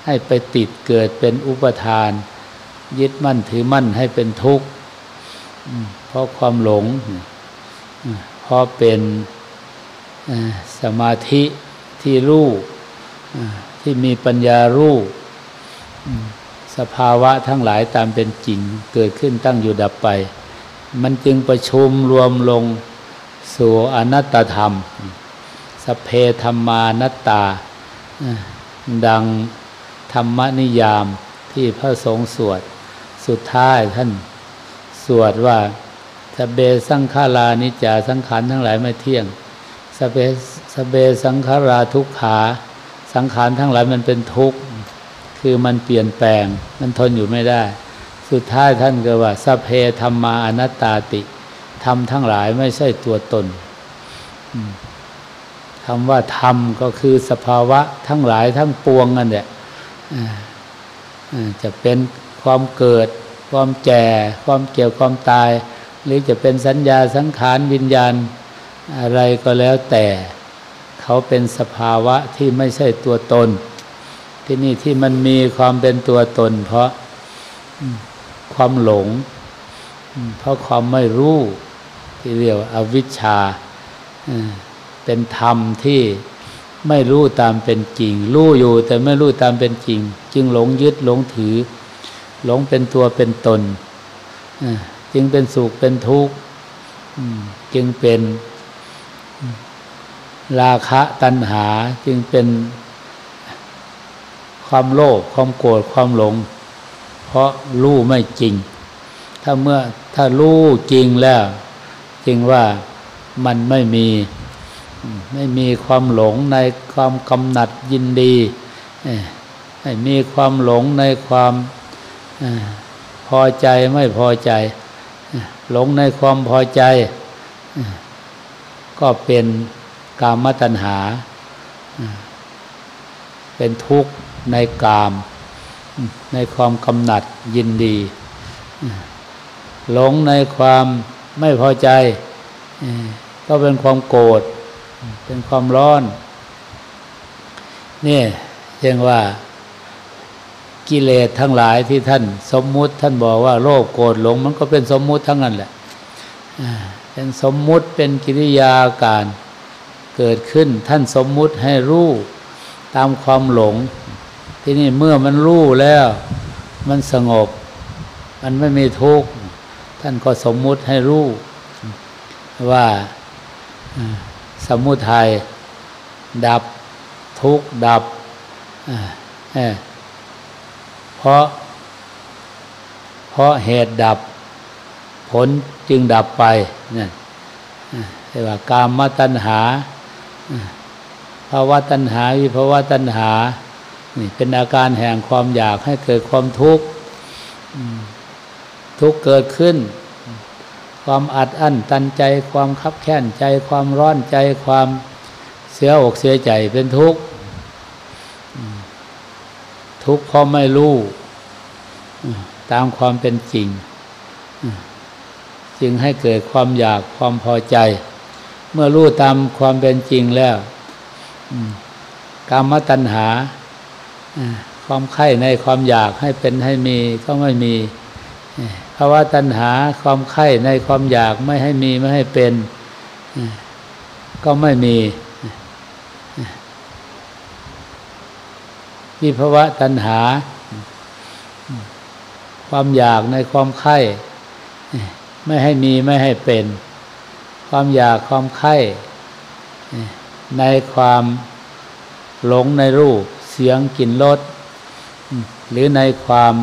ให้ไปติดเกิดเป็นอุปทาน ยึดมั่นถือมั่นให้เป็นทุกข์เพราะความหลง เพราะเป็นสมาธิที่รู้ที่มีปัญญารู้สภาวะทั้งหลายตามเป็นจริง เกิดขึ้นตั้งอยู่ดับไป มันจึงประชุมรวมลงสู่อนัตตธรรม สเพธรรมานัตตา ดังธรรมนิยามที่พระสงฆ์สวด สุดท้ายท่านสวดว่า สเบสังขารานิจาสังขารทั้งหลายไม่เที่ยงสเบสเบสังขาราทุกขาสังขารทั้งหลายมันเป็นทุกข์คือมันเปลี่ยนแปลง มันทนอยู่ไม่ได้ สุดท้ายท่านก็ว่าสเพธรรมาอนัตตาติทำทั้งหลายไม่ใช่ตัวตนทคำว่าธรรมก็คือสภาวะทั้งหลายทั้งปวงนั่นแหละจะเป็นความเกิด ความแก่ ความเกี่ยวความตาย หรือจะเป็นสัญญาสังขารวิญญาณอะไรก็แล้วแต่เขาเป็นสภาวะที่ไม่ใช่ตัวตน ที่นี่ที่มันมีความเป็นตัวตน เพราะความหลง เพราะความไม่รู้ที่เรียกว่าอวิชชาเป็นธรรมที่ไม่รู้ตามเป็นจริง รู้อยู่แต่ไม่รู้ตามเป็นจริง จึงหลงยึดหลงถือ หลงเป็นตัวเป็นตน จึงเป็นสุขเป็นทุกข์จึงเป็นราคะตัณหาจึงเป็นความโลภความโกรธความหลง เพราะรู้ไม่จริง ถ้าเมื่อถ้ารู้จริงแล้วจึงว่ามันไม่มี ไม่มีความหลงในความกำหนัดยินดีไม่มีความหลงในความพอใจไม่พอใจ หลงในความพอใจ ก็เป็นกามตัณหา เป็นทุกข์ในกาม ในความกำหนัดยินดี หลงในความไม่พอใจ ก็เป็นความโกรธ เป็นความร้อน นี่เรียังว่า กิเลสทั้งหลายที่ท่านสมมุติท่านบอกว่าโลภโกรธหลง มันก็เป็นสมมุติทั้งนั้นแหละเป็นสมมุติเป็นกิริยาการเกิดขึ้นท่านสมมุติให้รู้ตามความหลง ที่นี่เมื่อมันรู้แล้ว มันสงบ มันไม่มีทุกข์ท่านก็สมมุติให้รู้ว่าสมุทัยดับทุกข์ดับ ราะ เพราะเหตุดับ ผลจึงดับไปนี่เรียกว่ากามตัณหาภาวะตัณหาวิภาวะตัณหา นี่เป็นอาการแห่งความอยากให้เกิดความทุกข์ทุกข์เกิดขึ้น ความอัดอั้นตันใจ ความคับแค้นใจ ความร้อนใจ ความเสียอกเสียใจเป็นทุกข์ ทุกข์เพราะไม่รู้ตามความเป็นจริง จึงให้เกิดความอยากความพอใจ เมื่อรู้ตามความเป็นจริงแล้วกรรมตัณหาความไข่ในความอยากให้เป็นให้มีก็ไม่มีภาวะตัณหาความไข่ในความอยากไม่ให้มีไม่ให้เป็น ก็ไม่มี วิภาวะตัณหา ความอยากในความไข่ไม่ให้มีไม่ให้เป็น ความอยากความไข่ในความหลงในรูป เสียงกลิ่นรสหรือในความ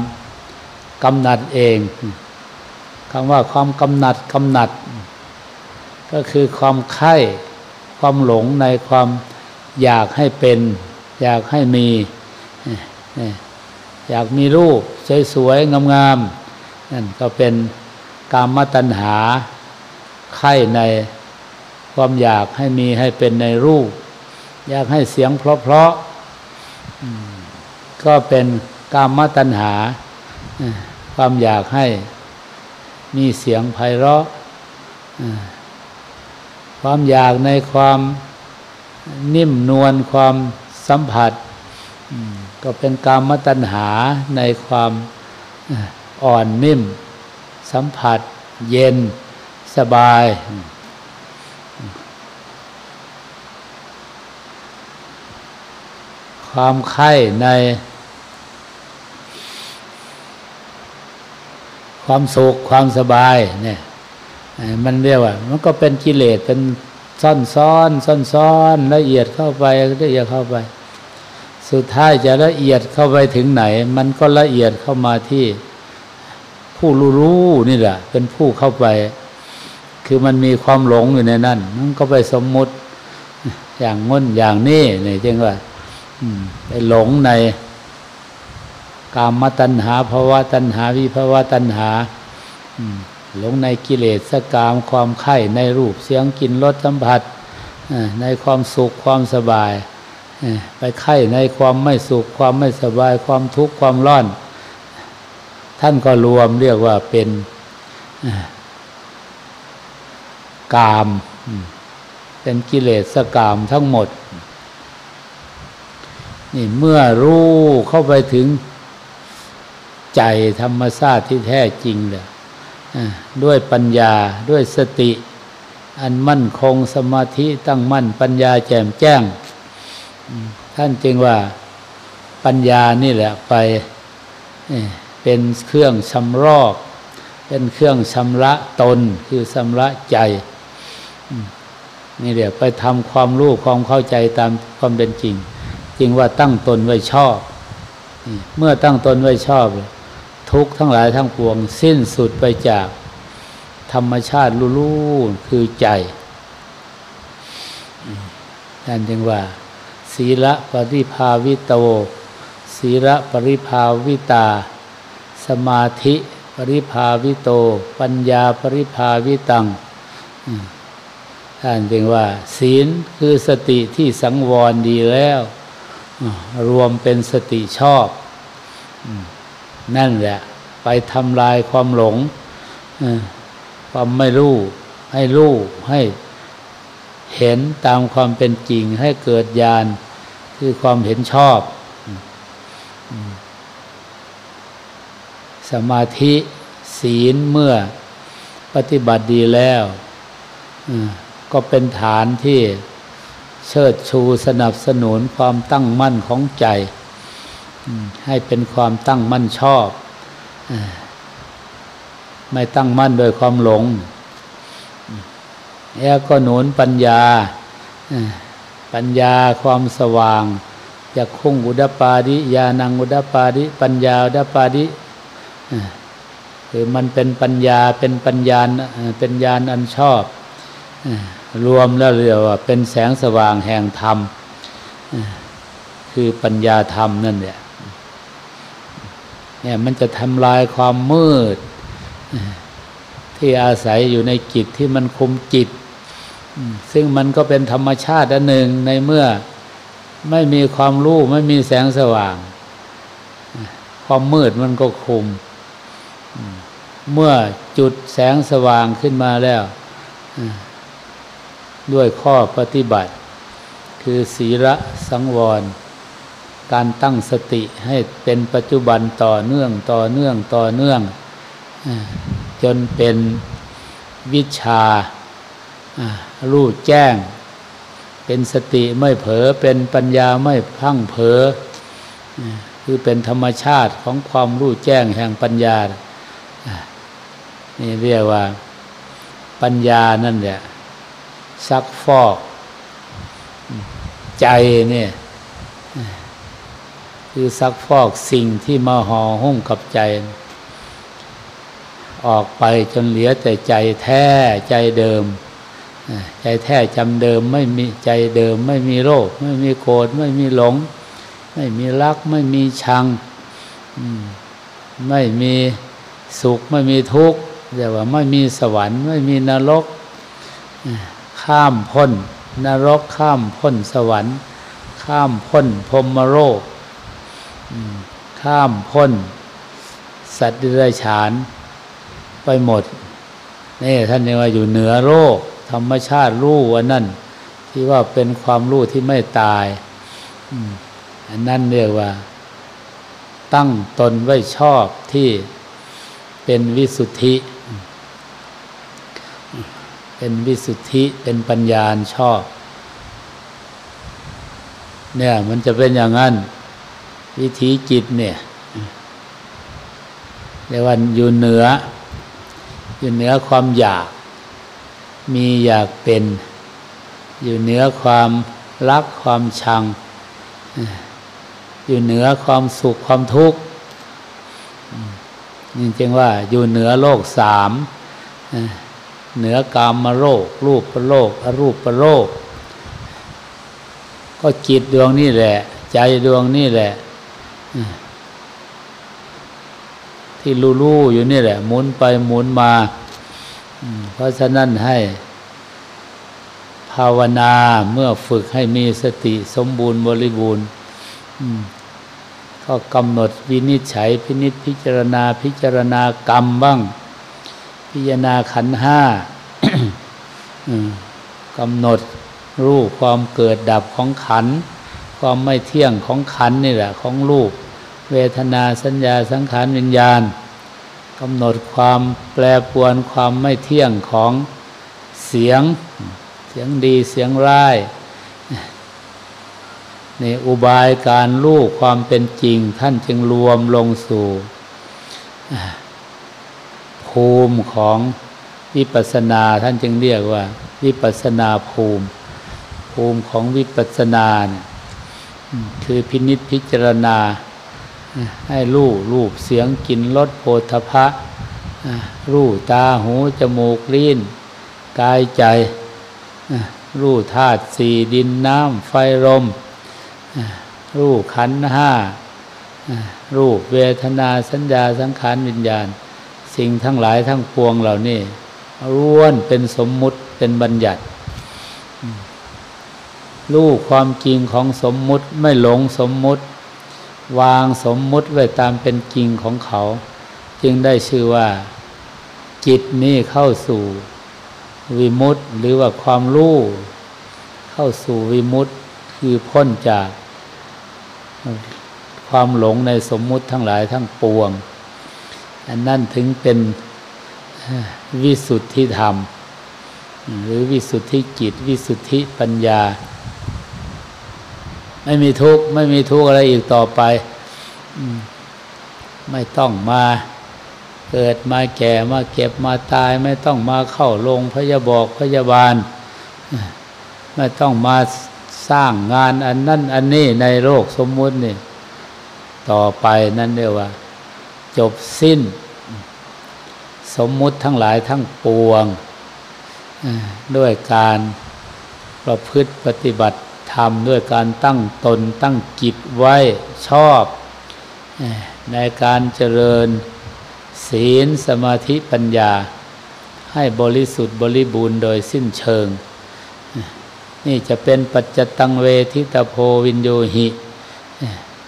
กำหนัดเองคำว่าความกำหนัดกำหนัด ก็คือความไข้ความหลงในความอยากให้เป็น อยากให้มี อยากมีรูปสวยๆ งามๆนั่นก็เป็นกามตัณหาไข่ในความอยากให้มีให้เป็นในรูป อยากให้เสียงเพราะๆก็เป็นกามตัณหา ความอยากให้มีเสียงไพเราะความอยากในความนิ่มนวลความสัมผัส ก็เป็นกามตัณหาในความอ่อนนิ่ม สัมผัส เย็นสบาย ความไข้ใน ความสุขความสบายเนี่ยมันเรียกว่า มันก็เป็นกิเลสเป็นซ่อนซ้อนซ่อนซ้อนละเอียดเข้าไปละเอียดเข้าไป สุดท้ายจะละเอียดเข้าไปถึงไหน มันก็ละเอียดเข้ามาที่ผู้รู้รู้นี่แหละ เป็นผู้เข้าไป คือมันมีความหลงอยู่ในนั้นมันก็ไปสมมุติ อย่างง้นอย่างนี้นี่จึงว่าไปหลงในกามตัณหาภาวะตัณหาวิภาวะตัณหาหลงในกิเลสกามความไข่ในรูปเสียงกลิ่นรสสัมผัสในความสุขความสบาย ไปไข่ในความไม่สุข ความไม่สบายความทุกข์ความร้อน ท่านก็รวมเรียกว่าเป็นกาม เป็นกิเลสกามทั้งหมด นี่เมื่อรู้เข้าไปถึงใจธรรมชาติที่แท้จริงเลยด้วยปัญญาด้วยสติ อันมั่นคงสมาธิตั้งมั่นปัญญาแจ่มแจ้ง ท่านจึงว่าปัญญานี่แหละไปเป็นเครื่องชำรอก เป็นเครื่องชำระตนคือชำระใจ นี่เดี๋ยวไปทำความรู้ความเข้าใจตามความเป็นจริง จริงว่าตั้งตนไว้ชอบ เมื่อตั้งตนไว้ชอบ ทุกทั้งหลายทั้งปวง สิ้นสุดไปจากธรรมชาติลู่ๆคือใจนั่นจึงว่า ศีละปริภาวิตโตศีละปริภาวิตา สมาธิปริภาวิโต ปัญญาปริภาวิตังท่านจึงว่า ศีลคือสติที่สังวรดีแล้ว รวมเป็นสติชอบ นั่นแหละ ไปทำลายความหลง ความไม่รู้ ให้รู้ ให้เห็นตามความเป็นจริงให้เกิดญาณ คือความเห็นชอบ สมาธิศีลเมื่อปฏิบัติดีแล้วก็เป็นฐานที่เชิดชูสนับสนุนความตั้งมั่นของใจ ให้เป็นความตั้งมั่นชอบ ไม่ตั้งมั่นโดยความหลง แล้วก็หนุนปัญญา ปัญญาความสว่างจากคุ้งอุดปาดิยานังอุดปาดิปัญญาอุดปาดิคือมันเป็นปัญญาเป็นปัญญาเป็นญาณอันชอบรวมแล้วเรียกว่าเป็นแสงสว่างแห่งธรรมคือปัญญาธรรมนั่นเนี่ยเนี่ยมันจะทำลายความมืด ที่อาศัยอยู่ในจิตที่มันคุมจิต ซึ่งมันก็เป็นธรรมชาติอันหนึ่งในเมื่อไม่มีความรู้ไม่มีแสงสว่าง ความมืดมันก็คุม เมื่อจุดแสงสว่างขึ้นมาแล้ว ด้วยข้อปฏิบัติ คือศีระสังวร การตั้งสติให้เป็นปัจจุบันต่อเนื่องต่อเนื่องต่อเนื่อง จนเป็นวิชา รู้แจ้ง เป็นสติไม่เผลอเป็นปัญญาไม่พังเผลอคือเป็นธรรมชาติของความรู้แจ้งแห่งปัญญา นี่เรียกว่าปัญญานั่นแหละซักฟอกใจเนี่ยคือซักฟอกสิ่งที่มาห่อหุ้มกับใจ ออกไปจนเหลือแต่ใจแท้ใจเดิม ใจแท้จำเดิมไม่มีใจเดิม ไม่มีโรค ไม่มีโกรธไม่มีหลง ไม่มีรัก ไม่มีชังไม่มีสุขไม่มีทุกข์เรียกว่าไม่มีสวรรค์ ไม่มีนรก ข้ามพ้น นรกข้ามพ้นสวรรค์ ข้ามพ้นพรมโรคข้ามพ้น สัตว์ดิเรกชานไปหมดนี่ท่านเรียกว่าอยู่เหนือโลก ธรรมชาติรู้ว่านั่นที่ว่าเป็นความรู้ที่ไม่ตายอันนั้นเรียกว่า ตั้งตนไว้ชอบที่เป็นวิสุทธิ เป็นวิสุทธิเป็นปัญญาชอบ เนี่ยมันจะเป็นอย่างนั้น วิถีจิตเนี่ยเรียกว่าอยู่เหนือ อยู่เหนือความอยาก มีอยากเป็น อยู่เหนือความรักความชัง อยู่เหนือความสุขความทุกข์นี่จึงว่าอยู่เหนือโลกสามเหนือกามมาโลก รูปประโลกอรูปประโลก ก็จิตดวงนี่แหละ ใจดวงนี่แหละ ที่ลู่ๆอยู่นี่แหละ หมุนไปหมุนมา เพราะฉะนั้นให้ภาวนาเมื่อฝึกให้มีสติสมบูรณ์บริบูรณ์ก็กำหนดวินิจฉัยพินิจพิจารณาพิจารณากรรมบ้าง พิจารณาขันห้ากำหนดรูปความเกิดดับของขัน ความไม่เที่ยงของขันนี่แหละ ของรูป เวทนาสัญญาสังขารวิญญาณ กำหนดความแปรปวนความไม่เที่ยงของเสียง เสียงดีเสียงร้ายในอุบายการรู้ความเป็นจริง ท่านจึงรวมลงสู่ภูมิของวิปัสนาท่านจึงเรียกว่า วิปัสนาภูมิ ภูมิของวิปัสนาคือพินิษพิจารณา ให้รู้รูปเสียงกลิ่นรสโผฏฐะรู้ตาหูจมูกลิ้นกายใจรู้ธาตุสี่ดินน้ำไฟลมรูปขันห้ารูปเวทนาสัญญาสังขารวิญญาณ สิ่งทั้งหลายทั้งปวงเหล่านี้ล้วนเป็นสมมุติเป็นบัญญัติรู้ความจริงของสมมุติไม่หลงสมมุติ วางสมมุติไว้ตามเป็นจริงของเขา จึงได้ชื่อว่า จิตนี้เข้าสู่วิมุตติหรือว่าความรู้เข้าสู่วิมุตติคือพ้นจากความหลงในสมมุติทั้งหลายทั้งปวง อันนั่นถึงเป็นวิสุทธิธรรม หรือวิสุทธิจิต วิสุทธิปัญญา ไม่มีทุกข์ไม่มีทุกข์อะไรอีกต่อไปไม่ต้องมาเกิดมาแก่มาเก็บมาตาย ไม่ต้องมาเข้าโรงพยาบอกพยาบาล ไม่ต้องมาสร้างงานอันนั้นอันนี้ในโลกสมมุตินี่ต่อไปนั่นเรียกว่า จบสิ้น สมมุติทั้งหลายทั้งปวง ด้วยการประพฤติปฏิบัติ ธรรมด้วยการตั้งตนตั้งจิตไว้ชอบในการเจริญศีลสมาธิปัญญา ให้บริสุทธิ์บริบูรณ์โดยสิ้นเชิง นี่จะเป็นปัจจตังเวทิตาโพวินโยหิ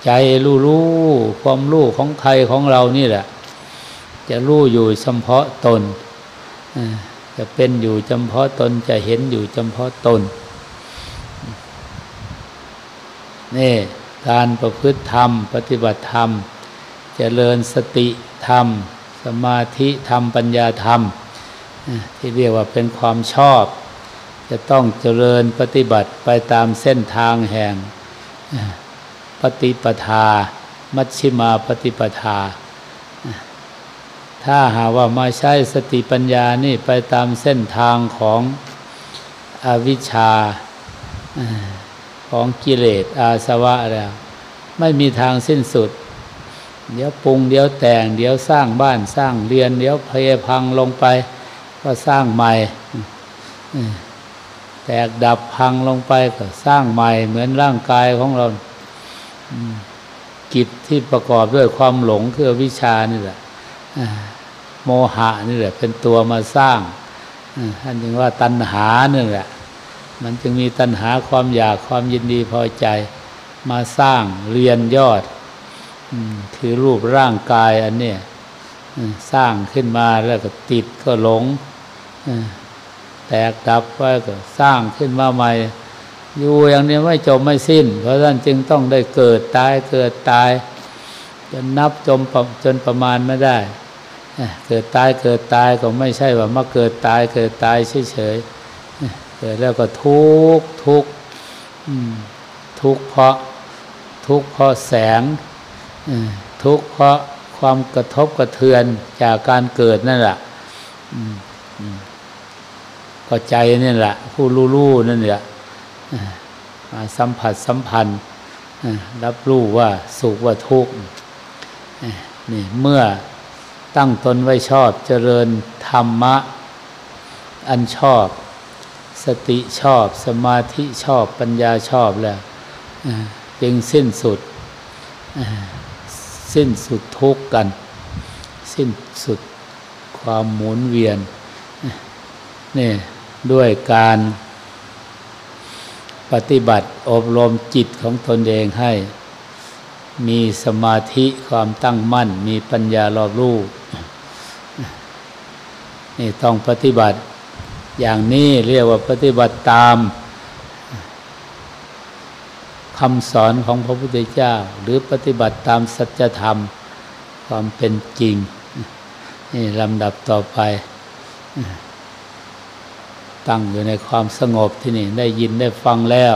ใจรู้รู้ความรู้ของใครของเรานี่แหละ จะรู้อยู่เฉพาะตน จะเป็นอยู่เฉพาะตนจะเห็นอยู่เฉพาะตน นี่การประพฤติธรรม ปฏิบัติธรรมจเจริญสติธรรม สมาธิธรรม ปัญญาธรรม ที่เรียกว่าเป็นความชอบ จะต้องเจริญปฏิบัติไปตามเส้นทางแห่งปฏิปทา มัชชิมาปฏิปทา ถ้าหาว่ามาใช้สติปัญญานี่ไปตามเส้นทางของอวิชชา ของกิเลสอาสวะแล้ว ไม่มีทางสิ้นสุด เดี๋ยวปรุงเดี๋ยวแต่ง เดี๋ยวสร้างบ้านสร้างเรือน เดี๋ยวเพยพังลงไป ก็สร้างใหม่แตกดับพังลงไปก็สร้างใหม่เหมือนร่างกายของเรากิจที่ประกอบด้วยความหลงคือวิชานี่แหละโมหะนี่แหละเป็นตัวมาสร้างท่านจึงว่าตัณหานี่แหละ มันจึงมีตัณหาความอยากความยินดีพอใจ มาสร้างเรียนยอดคือรูปร่างกายอันเนี้ยสร้างขึ้นมาแล้วก็ติดก็หลงแตกดับไปก็สร้างขึ้นมาใหม่ อยู่อย่างนี้ไม่จบไม่สิ้น เพราะฉะนั้นจึงต้องได้เกิดตายเกิดตายจนนับจมจนประมาณไม่ได้ เกิดตายเกิดตายก็ไม่ใช่ว่ามาเกิดตายเกิดตายเฉยๆ เกิดแล้วก็ทุกทุกทุกเพราะทุกเพราะแสงทุกเพราะความกระทบกระเทือนจากการเกิดนั่นแหละก็ใจนี่แหละ ผู้รู้ๆนั่นแหละมาสัมผัสสัมพันธ์รับรู้ว่าสุขว่าทุกข์นี่เมื่อตั้งตนไว้ชอบเจริญธรรมะ อันชอบ สติชอบ สมาธิชอบปัญญาชอบแล้วจึงสิ้นสุดสิ้นสุดทุกข์กัน สิ้นสุดความหมุนเวียนนี่ด้วยการปฏิบัติอบรมจิตของตนเองให้ มีสมาธิความตั้งมั่น มีปัญญารอบรู้นี่ต้องปฏิบัติ อย่างนี้เรียกว่าปฏิบัติตามคำสอนของพระพุทธเจ้า หรือปฏิบัติตามสัจธรรมความเป็นจริง นี่ลำดับต่อไป ตั้งอยู่ในความสงบที่นี่ได้ยินได้ฟังแล้ว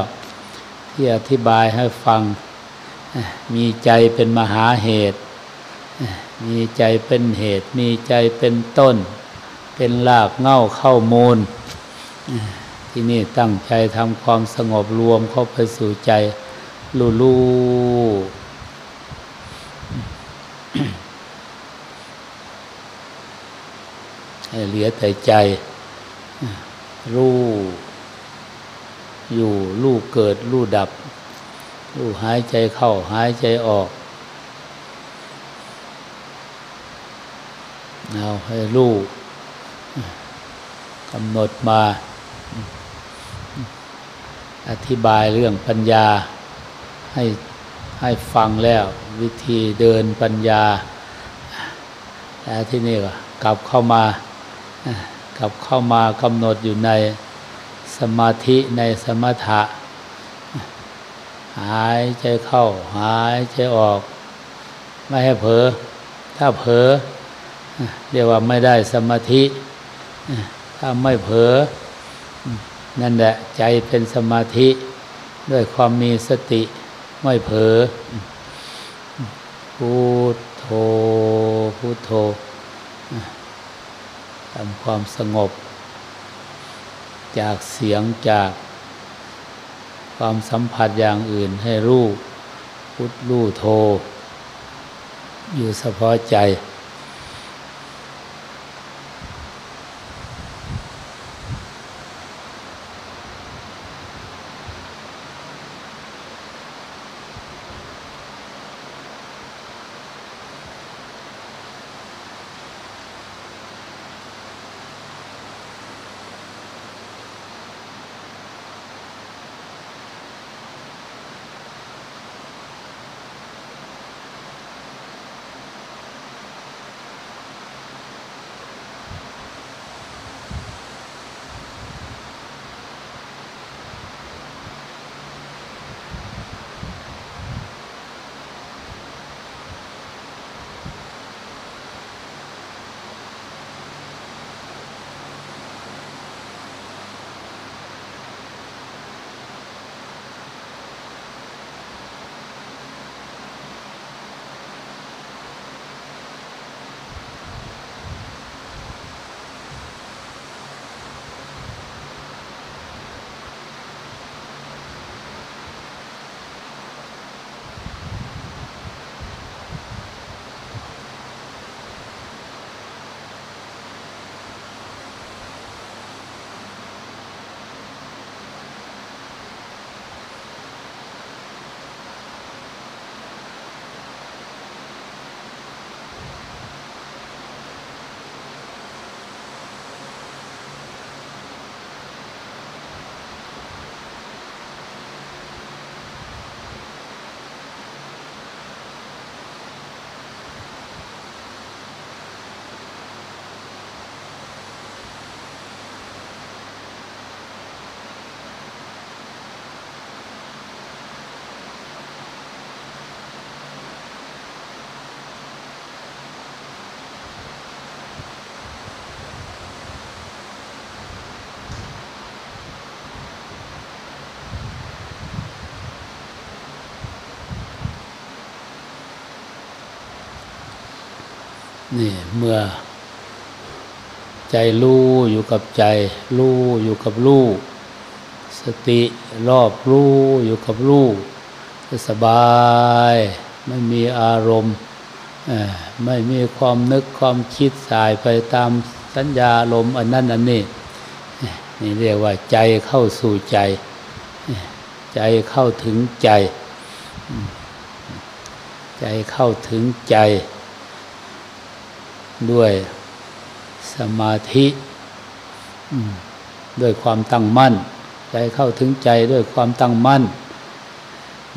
ที่อธิบายให้ฟัง มีใจเป็นมหาเหตุ มีใจเป็นเหตุ มีใจเป็นต้น เป็นรากเง่าเข้ามูล ที่นี่ตั้งใจทำความสงบรวมเข้าไปสู่ใจลูลูให้เหลือแต่ใจ รู้ อยู่รู้เกิด รู้ดับ รู้หายใจเข้า หายใจออกเอาให้รู้ กำหนดมา อธิบายเรื่องปัญญาให้ให้ฟังแล้ววิธีเดินปัญญา แล้วที่นี่ก็กลับเข้ามากลับเข้ามากำหนดอยู่ในสมาธิในสมถะ หายใจเข้า หายใจออก ไม่ให้เผลอถ้าเผลอเรียกว่าไม่ได้สมาธิ ถ้าไม่เผลอนั่นแหละใจเป็นสมาธิ ด้วยความมีสติไม่เผลอพุทโธพุทโธทำความสงบ จากเสียงจาก ความสัมผัสอย่างอื่นให้รู้พุทรู้โธ อยู่เฉพาะใจ นี่เมื่อ ใจรู้อยู่กับใจ รู้อยู่กับรู้สติรอบรู้อยู่กับรู้จะสบาย ไม่มีอารมณ์ไม่มีความนึกความคิดสายไปตามสัญญาลมอันนั้นอันนี้นี่เรียกว่าใจเข้าสู่ใจ ใจเข้าถึงใจ ใจเข้าถึงใจ ด้วยสมาธิด้วยความตั้งมั่น ใจเข้าถึงใจด้วยความตั้งมั่น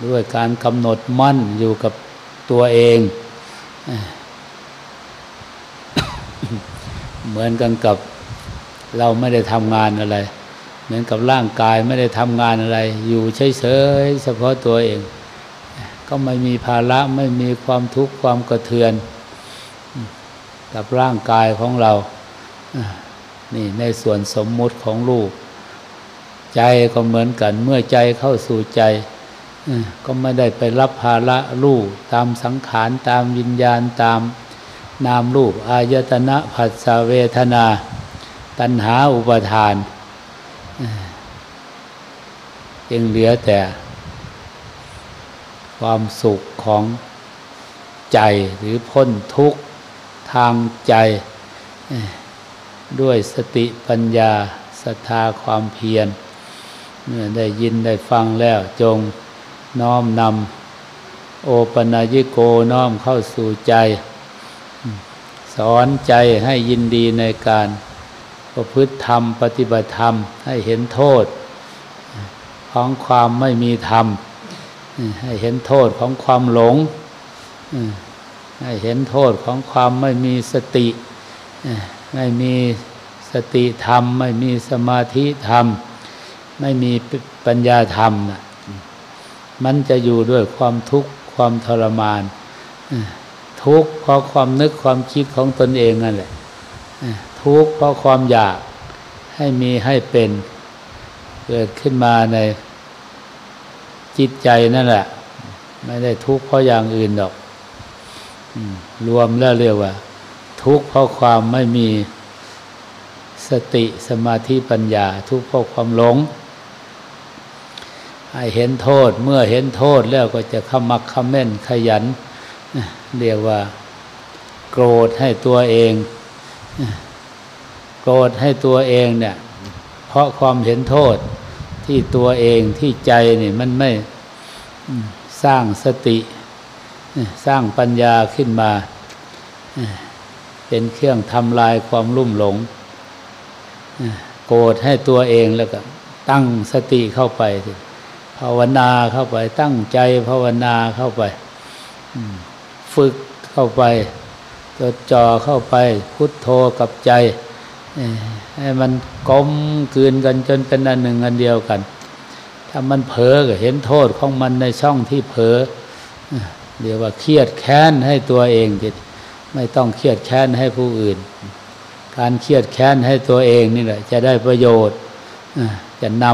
ด้วยการกำหนดมั่นอยู่กับตัวเอง เหมือนกันกับเราไม่ได้ทำงานอะไร เหมือนกับร่างกายไม่ได้ทำงานอะไร อยู่เฉยๆเฉพาะตัวเอง ก็ไม่มีภาระไม่มีความทุกข์ความกระเทือน กับร่างกายของเรา นี่ในส่วนสมมุติของลูกใจก็เหมือนกัน เมื่อใจเข้าสู่ใจ ก็ไม่ได้ไปรับภาระลูกตามสังขารตามวิญญาณตามนามรูป อายตนะผัสสะเวทนา ตัณหาอุปทานยังเหลือแต่ความสุขของใจหรือพ้นทุกข์ ทางใจ ด้วยสติปัญญาศรัทธาความเพียรเมื่อได้ยินได้ฟังแล้วจงน้อมนำโอปนายิโกน้อมเข้าสู่ใจ สอนใจให้ยินดีในการประพฤติธรรมปฏิบัติธรรมให้เห็นโทษ ของความไม่มีธรรม ให้เห็นโทษของความหลง เห็นโทษของความไม่มีสติ ไม่มีสติธรรม ไม่มีสมาธิธรรม ไม่มีปัญญาธรรม มันจะอยู่ด้วยความทุกข์ความทรมาน ทุกข์เพราะความนึกความคิดของตนเองนั่นแหละทุกข์เพราะความอยากให้มีให้เป็นเกิดขึ้นมาในจิตใจนั่นแหละ ไม่ได้ทุกข์เพราะอย่างอื่นหรอก รวมแล้วเรียกว่า ทุกข์เพราะความไม่มีสติสมาธิปัญญา ทุกข์เพราะความหลงให้เห็นโทษเมื่อเห็นโทษแล้วก็จะขมักขม้นขยัน เรียกว่า โกรธให้ตัวเอง โกรธให้ตัวเองเนี่ย เพราะความเห็นโทษที่ตัวเองที่ใจนี่มันไม่สร้างสติ สร้างปัญญาขึ้นมา เป็นเครื่องทำลายความลุ่มหลง โกรธให้ตัวเองแล้วก็ตั้งสติเข้าไป ภาวนาเข้าไป ตั้งใจภาวนาเข้าไป ฝึกเข้าไปจดจ่อเข้าไป พุทโธกับใจ ให้มันกลมกลืนกันจนเป็นอันหนึ่งอันเดียวกัน ถ้ามันเผลอก็เห็นโทษของมันในช่องที่เผลอ เรียกว่าเครียดแค้นให้ตัวเองจิตไม่ต้องเครียดแค้นให้ผู้อื่น การเครียดแค้นให้ตัวเองนี่แหละจะได้ประโยชน์จะน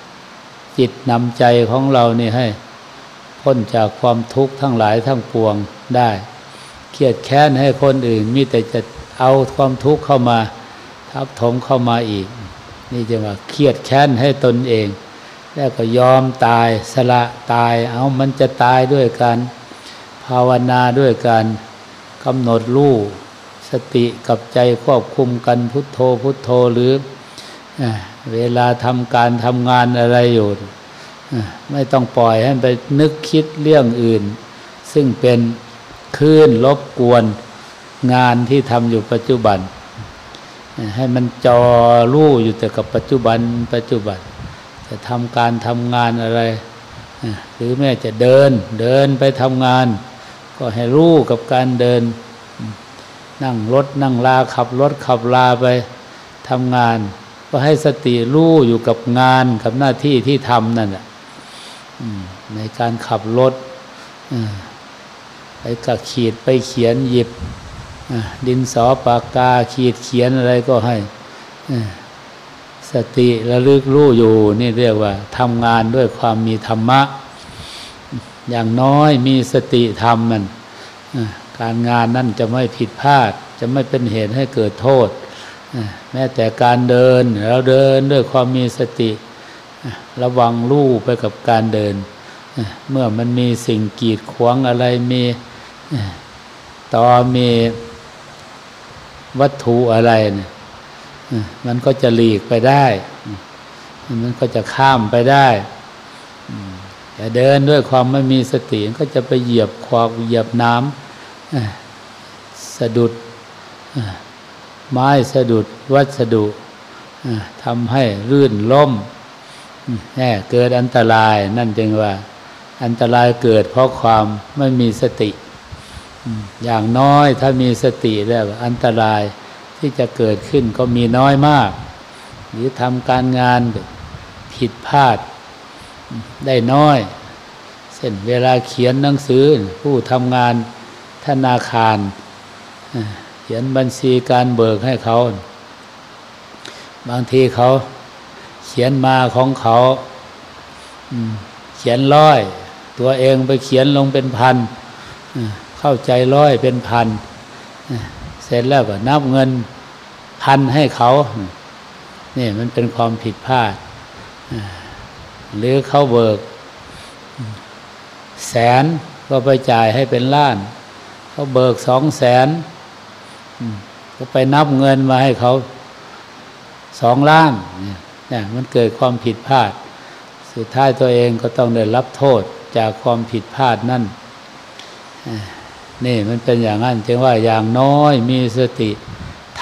ำจิตนำใจของเรานี่ให้พ้นจากความทุกข์ทั้งหลายทั้งปวงได้ เครียดแค้นให้คนอื่น มีแต่จะเอาความทุกข์เข้ามาทับถมเข้ามาอีก นี่จะว่าเครียดแค้นให้ตนเอง แล้วก็ยอมตายสละตายเอามันจะตายด้วยการภาวนาด้วยการกำหนดรู้สติกับใจควบคุมกันพุทโธพุทโธหรือเวลาทำการทำงานอะไรอยู่ไม่ต้องปล่อยให้ไปนึกคิดเรื่องอื่น ซึ่งเป็นคลื่นลบกวนงานที่ทำอยู่ปัจจุบัน ให้มันจอรู้อยู่แต่กับปัจจุบันปัจจุบัน จะทำการทำงานอะไร หรือแม้จะเดินเดินไปทำงาน ก็ให้รู้กับการเดิน นั่งรถนั่งลาขับรถขับลาไปทำงาน ก็ให้สติรู้อยู่กับงานกับหน้าที่ที่ทำนั่นแหละในการขับรถไปกระขีดไปเขียนหยิบดินสอปากกาขีดเขียนอะไรก็ให้สติระลึกรู้อยู่ นี่เรียกว่าทำงานด้วยความมีธรรมะ อย่างน้อยมีสติธรรมมันการงานนั่นจะไม่ผิดพลาด จะไม่เป็นเหตุให้เกิดโทษ แม้แต่การเดินเราเดินด้วยความมีสติ ระวังลู่ไปกับการเดิน เมื่อมันมีสิ่งกีดขวางอะไรมีต่อมีวัตถุอะไรเนี่ยมันก็จะหลีกไปได้ มันก็จะข้ามไปได้ แต่เดินด้วยความไม่มีสติก็จะไปเหยียบควากเหยียบน้ำสะดุดไม้สะดุดวัสดุทำให้รื่นล้มแน่เกิดอันตรายนั่นจึงว่า อันตรายเกิดเพราะความไม่มีสติ อย่างน้อยถ้ามีสติแล้วอันตรายที่จะเกิดขึ้นก็มีน้อยมาก หรือทำการงานผิดพลาด ได้น้อย เช่นเวลาเขียนหนังสือ ผู้ทำงานธนาคาร เขียนบัญชีการเบิกให้เขา บางทีเขาเขียนมาของเขาเขียนร้อย ตัวเองไปเขียนลงเป็นพันเข้าใจร้อยเป็นพันเสร็จแล้วก็นับเงินพันให้เขา นี่มันเป็นความผิดพลาด หรือเขาเบิก แสนก็ไปจ่ายให้เป็นล้าน เขาเบิกสองแสนก็ไปนับเงินมาให้เขาสองล้านเนี่ยมันเกิดความผิดพลาด สุดท้ายตัวเองก็ต้องได้รับโทษจากความผิดพลาดนั่นนี่มันเป็นอย่างนั้นจึงว่าอย่างน้อยมีสติ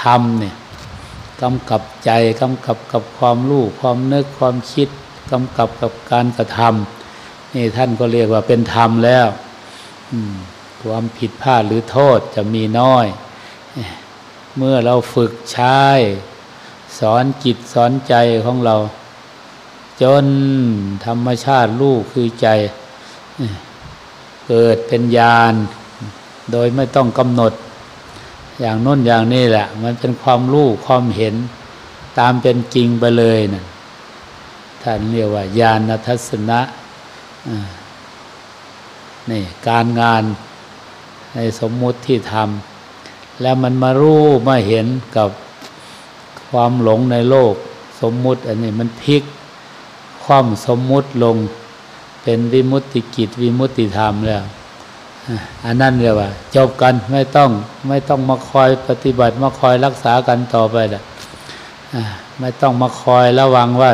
ธรรมเนี่ยกำกับใจกำกับกับความรู้ความนึกความคิด กำกับกับการกระทำนี่ท่านก็เรียกว่าเป็นธรรมแล้วความผิดพลาดหรือโทษจะมีน้อย เมื่อเราฝึกใช้สอนจิตสอนใจของเรา จนธรรมชาติลูกคือใจ เกิดเป็นญาณโดยไม่ต้องกำหนด อย่างน้นอย่างนี้แหละ มันเป็นความรู้ความเห็นตามเป็นจริงไปเลยนะ่ะ ท่านเรียกว่า ญาณทัศนะนี่การงานในสมมุติที่ทำแล้วมันมารู้มาเห็นกับความหลงในโลก สมมุติอันนี้มันพลิก ความสมมุติลงเป็นวิมุตติกิจวิมุตติธรรมแล้วอันนั้นเรียกว่า จบกันไม่ต้องไม่ต้องมาคอยปฏิบัติมาคอยรักษากันต่อไปละไม่ต้องมาคอยระวังว่า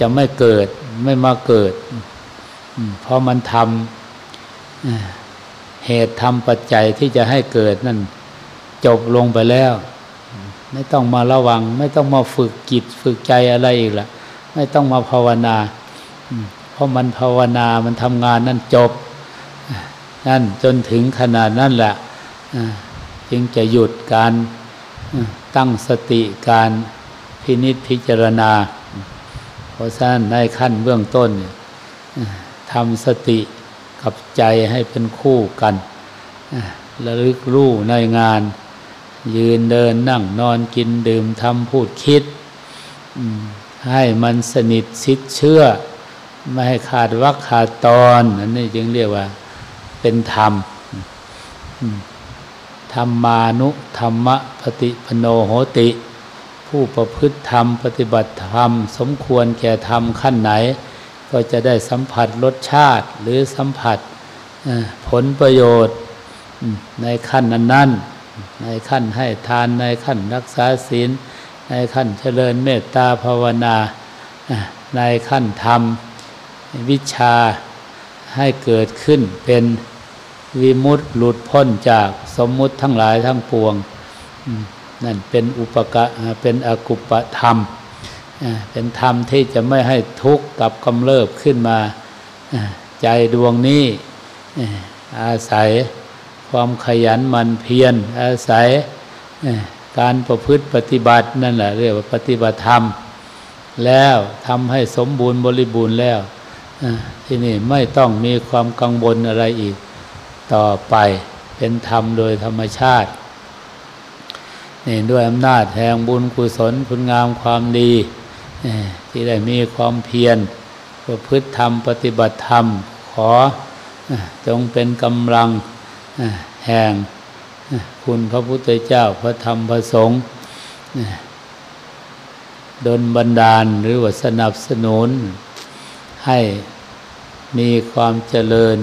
จะไม่เกิดไม่มาเกิด เพราะมันทำเหตุทำปัจจัยที่จะให้เกิดนั่นจบลงไปแล้ว ไม่ต้องมาระวัง ไม่ต้องมาฝึกจิตฝึกใจอะไรอีกละไม่ต้องมาภาวนา เพราะมันภาวนามันทำงานนั่นจบ นั่นจนถึงขนาดนั้นแหละจึงจะหยุดการตั้งสติการพินิจพิจารณา เพราะฉะนั้นในขั้นเบื้องต้นทำสติกับใจให้เป็นคู่กันระลึกรู้ในงาน ยืนเดินนั่งนอนกินดื่มทำพูดคิด ให้มันสนิทชิดเชื่อ ไม่ให้ขาดวักขาดตอนอันนี้จึงเรียกว่าเป็นธรรมธรรมานุธรรมปฏิปโนโหติ ผู้ประพฤติธรรม ปฏิบัติธรรม สมควรแก่ธรรมขั้นไหน ก็จะได้สัมผัสรสชาติหรือสัมผัสผลประโยชน์ในขั้นนั้นๆ ในขั้นให้ทานในขั้นรักษาศีล ในขั้นเจริญเมตตาภาวนา ในขั้นธรรมวิชาให้เกิดขึ้นเป็นวิมุตต์หลุดพ้นจากสมมุติทั้งหลายทั้งปวง นั่นเป็นอุปกะเป็นอกุปธรรม เป็นธรรมที่จะไม่ให้ทุกข์กับกำเริบขึ้นมาใจดวงนี้อาศัยความขยันมันเพียรอาศัยการประพฤติปฏิบัตินั่นแหละเรียกว่าปฏิบัติธรรม แล้วทำให้สมบูรณ์บริบูรณ์แล้วที่นี่ไม่ต้องมีความกังวลอะไรอีกต่อไปเป็นธรรมโดยธรรมชาติ นี่ด้วยอำนาจแห่งบุญกุศลคุณงามความดี ที่ได้มีความเพียรประพฤติธรรมปฏิบัติธรรม ขอจงเป็นกำลังแห่งคุณพระพุทธเจ้าพระธรรมพระสงฆ์ดนบันดาลหรือว่าสนับสนุน ให้มีความเจริญ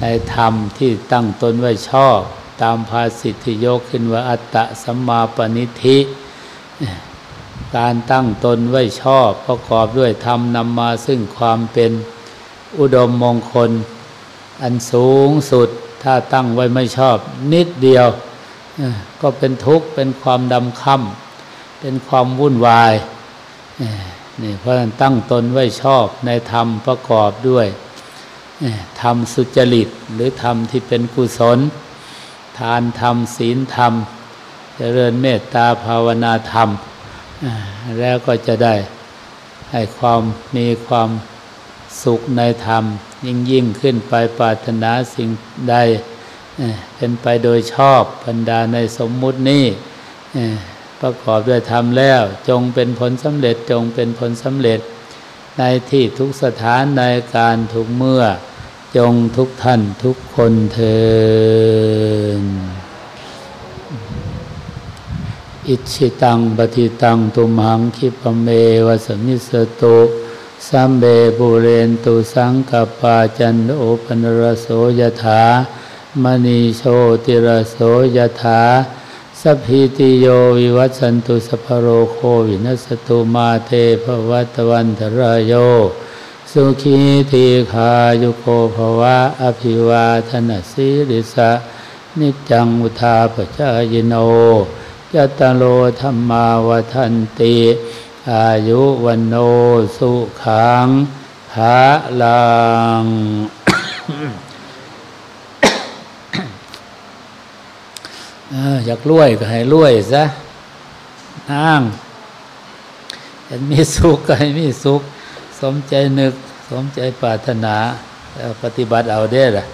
ในธรรมที่ตั้งตนไว้ชอบ ตามภาสิทธิยกขึ้นว่าอัตตะสัมมาปณิธิ การตั้งตนไว้ชอบประกอบด้วยธรรมนำมาซึ่งความเป็นอุดมมงคล อันสูงสุดถ้าตั้งไว้ไม่ชอบนิดเดียว ก็เป็นทุกข์เป็นความดำค่ำเป็นความวุ่นวายนี่เพราะนั้นตั้งตนไว้ชอบในธรรมประกอบด้วยธรรมสุจริตหรือธรรมที่เป็นกุศลานธรรม ศีลธรรม เจริญเมตตาภาวนาธรรม แล้วก็จะได้ให้ความมีความสุขในธรรม ยิ่งยิ่งขึ้นไปปรารถนาสิ่งใดเอ่อเป็นไปโดยชอบบรรดาในสมมุตินี่ประกอบด้วยธรรมแล้ว จงเป็นผลสำเร็จจงเป็นผลสำเร็จในที่ทุกสถานในการทุกเมื่อ จงทุกท่านทุกคนเทินอิชิตังปฏิตังตุมหังคิปเมวสมิสตุสัมเบบุเรนตุสังกปาจันโอปนรโสยถามณีโชติรโสยถาสัพพิติโยวิวัตสันตุสัพพะโรโควินัสตุมาเตภวัตวันตรายโย สุขีทีขายุโกภวะ อภิวาทนาสิริสะ นิจังอุทาปจายโนยัตโลธรรมาวทันติ อายุวันโนสุขังภาลังอออยากรวยก็ให้รวยซะนั่งอยากมีสุขก็ให้มีสุข สมใจนึก สมใจปรารถนาแล้วปฏิบัติเอาได้ล่ะ